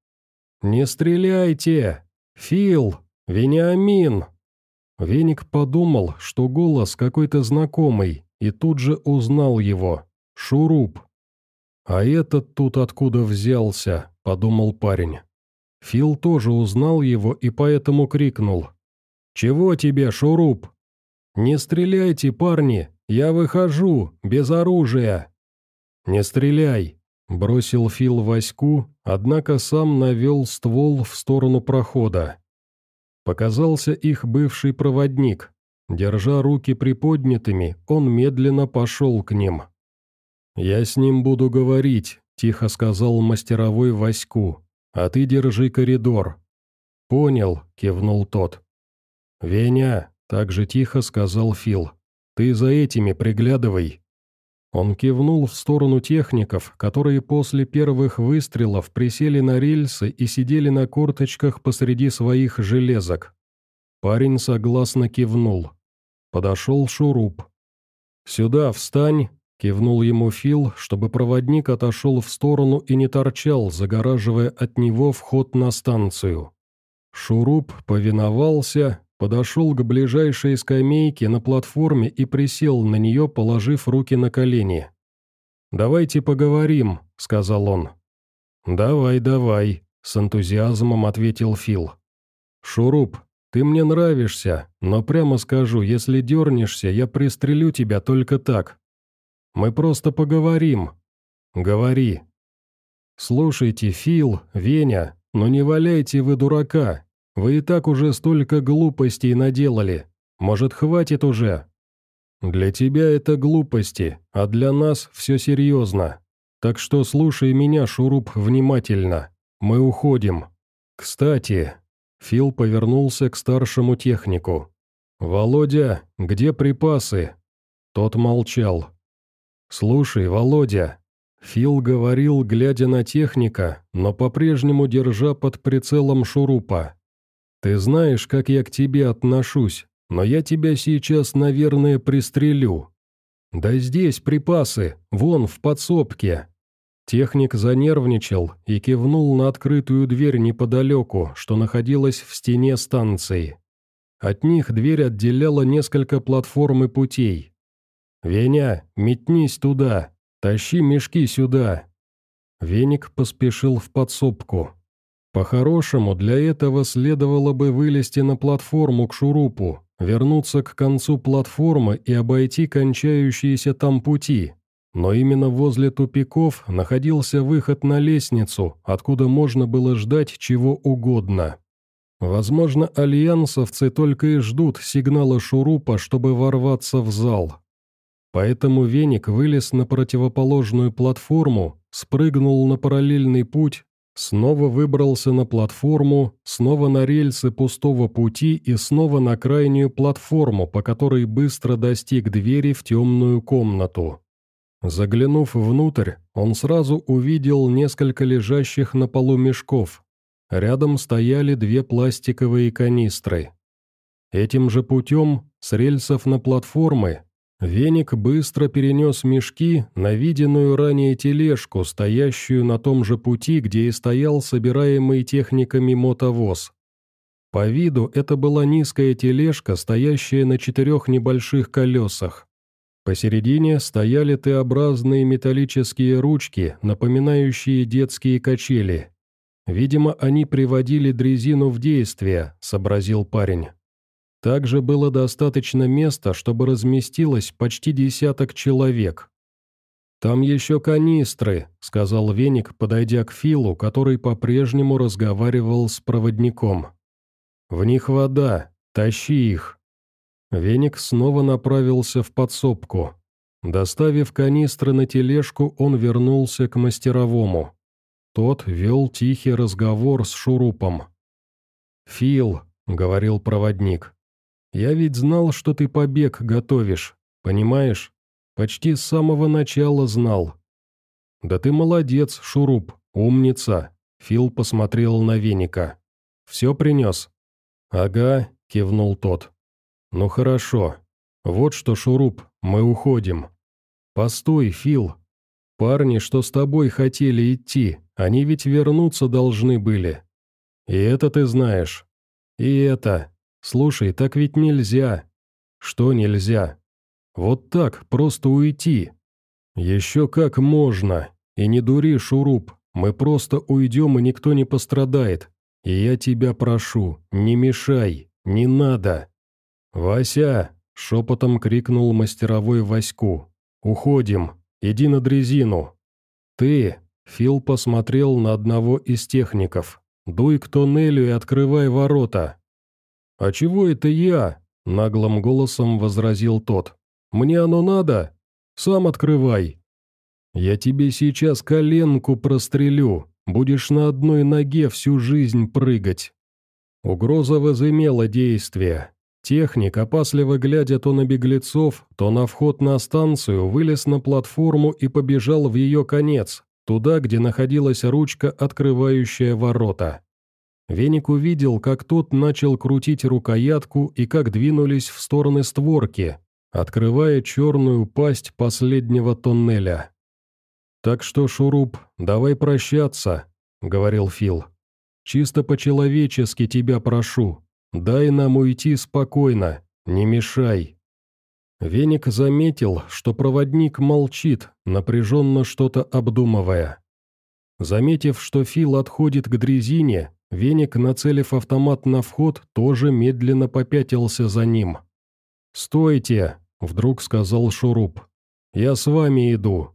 «Не стреляйте! Фил! Вениамин!» Веник подумал, что голос какой-то знакомый, и тут же узнал его. Шуруп. «А этот тут откуда взялся?» – подумал парень. Фил тоже узнал его и поэтому крикнул. «Чего тебе, Шуруп?» «Не стреляйте, парни! «Я выхожу, без оружия!» «Не стреляй!» – бросил Фил Ваську, однако сам навел ствол в сторону прохода. Показался их бывший проводник. Держа руки приподнятыми, он медленно пошел к ним. «Я с ним буду говорить», – тихо сказал мастеровой Ваську. «А ты держи коридор». «Понял», – кивнул тот. «Веня», – также тихо сказал Фил. Ты за этими приглядывай». Он кивнул в сторону техников, которые после первых выстрелов присели на рельсы и сидели на корточках посреди своих железок. Парень согласно кивнул. Подошел шуруп. «Сюда встань!» — кивнул ему Фил, чтобы проводник отошел в сторону и не торчал, загораживая от него вход на станцию. Шуруп повиновался, подошел к ближайшей скамейке на платформе и присел на нее, положив руки на колени. «Давайте поговорим», — сказал он. «Давай, давай», — с энтузиазмом ответил Фил. «Шуруп, ты мне нравишься, но прямо скажу, если дернешься, я пристрелю тебя только так. Мы просто поговорим. Говори». «Слушайте, Фил, Веня, но не валяйте вы дурака. Вы и так уже столько глупостей наделали. Может, хватит уже?» «Для тебя это глупости, а для нас все серьезно. Так что слушай меня, Шуруп, внимательно. Мы уходим. Кстати...» Фил повернулся к старшему технику. «Володя, где припасы?» Тот молчал. «Слушай, Володя...» Фил говорил, глядя на техника, но по-прежнему держа под прицелом шурупа. Ты знаешь, как я к тебе отношусь, но я тебя сейчас, наверное, пристрелю. Да здесь припасы, вон, в подсобке». Техник занервничал и кивнул на открытую дверь неподалеку, что находилась в стене станции. От них дверь отделяла несколько платформ и путей. «Веня, метнись туда, тащи мешки сюда». Веник поспешил в подсобку. По-хорошему, для этого следовало бы вылезти на платформу к шурупу, вернуться к концу платформы и обойти кончающиеся там пути. Но именно возле тупиков находился выход на лестницу, откуда можно было ждать чего угодно. Возможно, альянсовцы только и ждут сигнала шурупа, чтобы ворваться в зал. Поэтому Веник вылез на противоположную платформу, спрыгнул на параллельный путь, Снова выбрался на платформу, снова на рельсы пустого пути и снова на крайнюю платформу, по которой быстро достиг двери в темную комнату. Заглянув внутрь, он сразу увидел несколько лежащих на полу мешков. Рядом стояли две пластиковые канистры. Этим же путем, с рельсов на платформы, Веник быстро перенес мешки на виденную ранее тележку, стоящую на том же пути, где и стоял собираемый техниками мотовоз. По виду это была низкая тележка, стоящая на четырех небольших колесах. Посередине стояли Т-образные металлические ручки, напоминающие детские качели. Видимо, они приводили дрезину в действие, сообразил парень. Также было достаточно места, чтобы разместилось почти десяток человек. «Там еще канистры», — сказал Веник, подойдя к Филу, который по-прежнему разговаривал с проводником. «В них вода, тащи их». Веник снова направился в подсобку. Доставив канистры на тележку, он вернулся к мастеровому. Тот вел тихий разговор с шурупом. «Фил», — говорил проводник, я ведь знал, что ты побег готовишь, понимаешь? Почти с самого начала знал. Да ты молодец, Шуруп, умница. Фил посмотрел на веника. Все принес? Ага, кивнул тот. Ну хорошо. Вот что, Шуруп, мы уходим. Постой, Фил. Парни, что с тобой хотели идти, они ведь вернуться должны были. И это ты знаешь. И это. «Слушай, так ведь нельзя». «Что нельзя?» «Вот так, просто уйти». «Еще как можно. И не дури, Шуруп, мы просто уйдем, и никто не пострадает. И я тебя прошу, не мешай, не надо». «Вася!» — шепотом крикнул мастеровой Ваську. «Уходим, иди на дрезину». «Ты!» — Фил посмотрел на одного из техников. «Дуй к туннелю и открывай ворота». «А чего это я?» – наглым голосом возразил тот. «Мне оно надо? Сам открывай». «Я тебе сейчас коленку прострелю, будешь на одной ноге всю жизнь прыгать». Угроза возымела действие. Техник, опасливо глядя то на беглецов, то на вход на станцию, вылез на платформу и побежал в ее конец, туда, где находилась ручка, открывающая ворота. Веник увидел, как тот начал крутить рукоятку и как двинулись в стороны створки, открывая черную пасть последнего тоннеля. «Так что, Шуруп, давай прощаться», — говорил Фил. «Чисто по-человечески тебя прошу. Дай нам уйти спокойно, не мешай». Веник заметил, что проводник молчит, напряженно что-то обдумывая. Заметив, что Фил отходит к дрезине, Веник, нацелив автомат на вход, тоже медленно попятился за ним. «Стойте!» — вдруг сказал Шуруп. «Я с вами иду».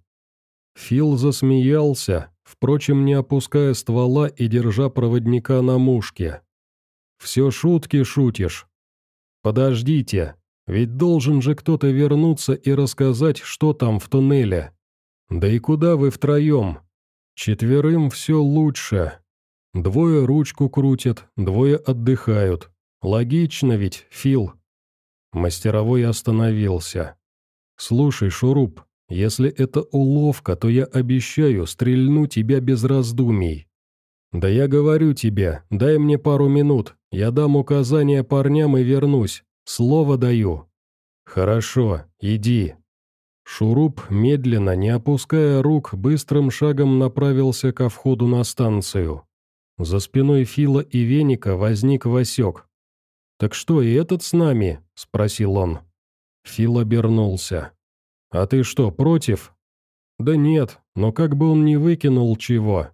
Фил засмеялся, впрочем, не опуская ствола и держа проводника на мушке. «Все шутки шутишь?» «Подождите, ведь должен же кто-то вернуться и рассказать, что там в туннеле. Да и куда вы втроем? Четверым все лучше, Двое ручку крутят, двое отдыхают. Логично ведь, Фил. Мастеровой остановился. «Слушай, Шуруп, если это уловка, то я обещаю стрельну тебя без раздумий. Да я говорю тебе, дай мне пару минут, я дам указания парням и вернусь, слово даю». «Хорошо, иди». Шуруп, медленно, не опуская рук, быстрым шагом направился ко входу на станцию. За спиной Фила и Веника возник Васек. «Так что, и этот с нами?» – спросил он. Фил обернулся. «А ты что, против?» «Да нет, но как бы он ни выкинул чего».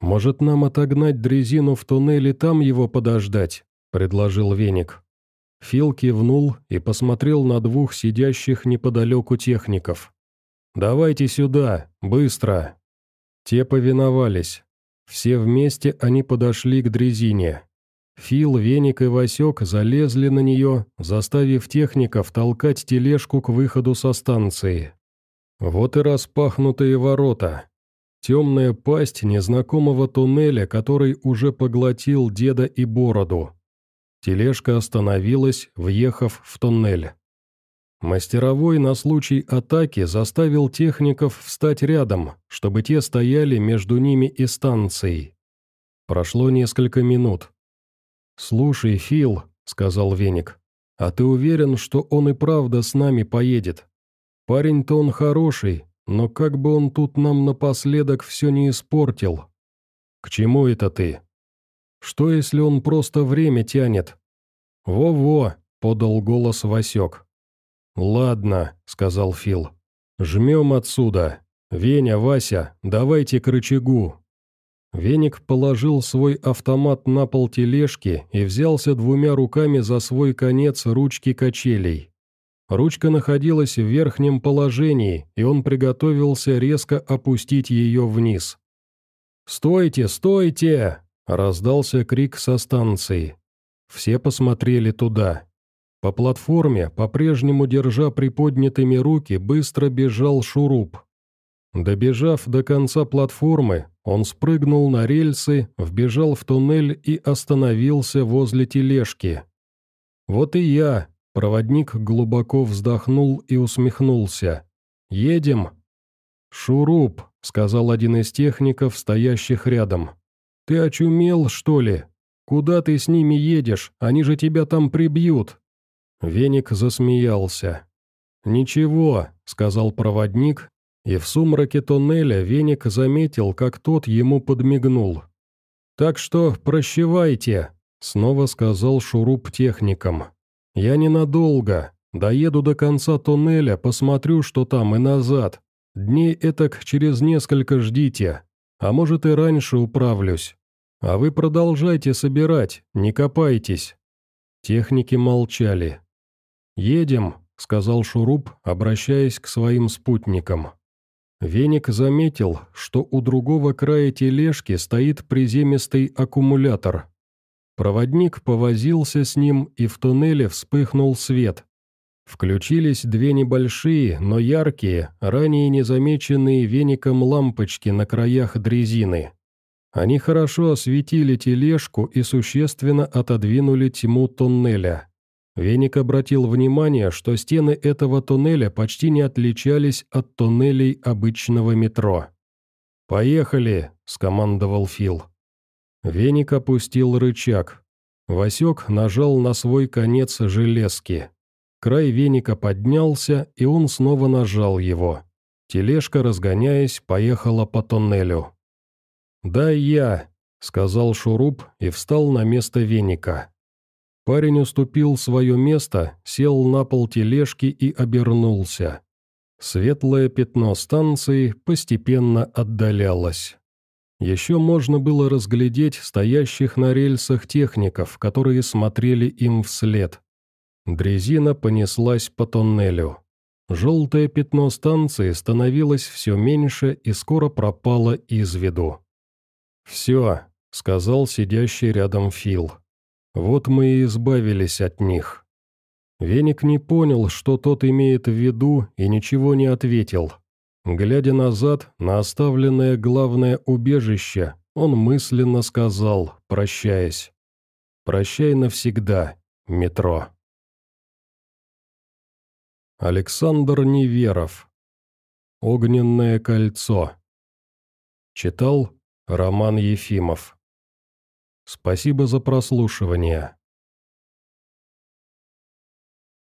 «Может, нам отогнать дрезину в туннель и там его подождать?» – предложил Веник. Фил кивнул и посмотрел на двух сидящих неподалеку техников. «Давайте сюда, быстро!» Те повиновались. Все вместе они подошли к дрезине. Фил, Веник и Васек залезли на нее, заставив техников толкать тележку к выходу со станции. Вот и распахнутые ворота. Темная пасть незнакомого туннеля, который уже поглотил деда и бороду. Тележка остановилась, въехав в туннель. Мастеровой на случай атаки заставил техников встать рядом, чтобы те стояли между ними и станцией. Прошло несколько минут. «Слушай, Фил», — сказал Веник, А ты уверен, что он и правда с нами поедет? Парень-то он хороший, но как бы он тут нам напоследок все не испортил. К чему это ты? Что, если он просто время тянет? Во-во, подал голос Васек. Ладно, сказал Фил. Жмем отсюда. Веня, Вася, давайте к рычагу. Веник положил свой автомат на пол тележки и взялся двумя руками за свой конец ручки качелей. Ручка находилась в верхнем положении, и он приготовился резко опустить ее вниз. «Стойте, стойте!» – раздался крик со станции. Все посмотрели туда. По платформе, по-прежнему держа приподнятыми руки, быстро бежал шуруп. Добежав до конца платформы, он спрыгнул на рельсы, вбежал в туннель и остановился возле тележки. «Вот и я», — проводник глубоко вздохнул и усмехнулся. «Едем?» «Шуруп», — сказал один из техников, стоящих рядом. «Ты очумел, что ли? Куда ты с ними едешь? Они же тебя там прибьют!» Веник засмеялся. «Ничего», — сказал проводник и в сумраке тоннеля Веник заметил, как тот ему подмигнул. «Так что прощевайте», — снова сказал Шуруп техникам. «Я ненадолго. Доеду до конца тоннеля, посмотрю, что там, и назад. Дней этак через несколько ждите. А может и раньше управлюсь. А вы продолжайте собирать, не копайтесь». Техники молчали. «Едем», — сказал Шуруп, обращаясь к своим спутникам. Веник заметил, что у другого края тележки стоит приземистый аккумулятор. Проводник повозился с ним, и в туннеле вспыхнул свет. Включились две небольшие, но яркие, ранее незамеченные веником лампочки на краях дрезины. Они хорошо осветили тележку и существенно отодвинули тьму туннеля. Веник обратил внимание, что стены этого туннеля почти не отличались от туннелей обычного метро. «Поехали!» – скомандовал Фил. Веник опустил рычаг. Васек нажал на свой конец железки. Край веника поднялся, и он снова нажал его. Тележка, разгоняясь, поехала по туннелю. «Дай я», — сказал Шуруп и встал на место веника. Парень уступил свое место, сел на пол тележки и обернулся. Светлое пятно станции постепенно отдалялось. Еще можно было разглядеть стоящих на рельсах техников, которые смотрели им вслед. Дрезина понеслась по тоннелю. Желтое пятно станции становилось все меньше и скоро пропало из виду. «Все», — сказал сидящий рядом Фил. Вот мы и избавились от них. Веник не понял, что тот имеет в виду, и ничего не ответил. Глядя назад, на оставленное главное убежище, он мысленно сказал, прощаясь. «Прощай навсегда, метро». Александр Неверов. «Огненное кольцо». Читал Роман Ефимов. Спасибо за прослушивание.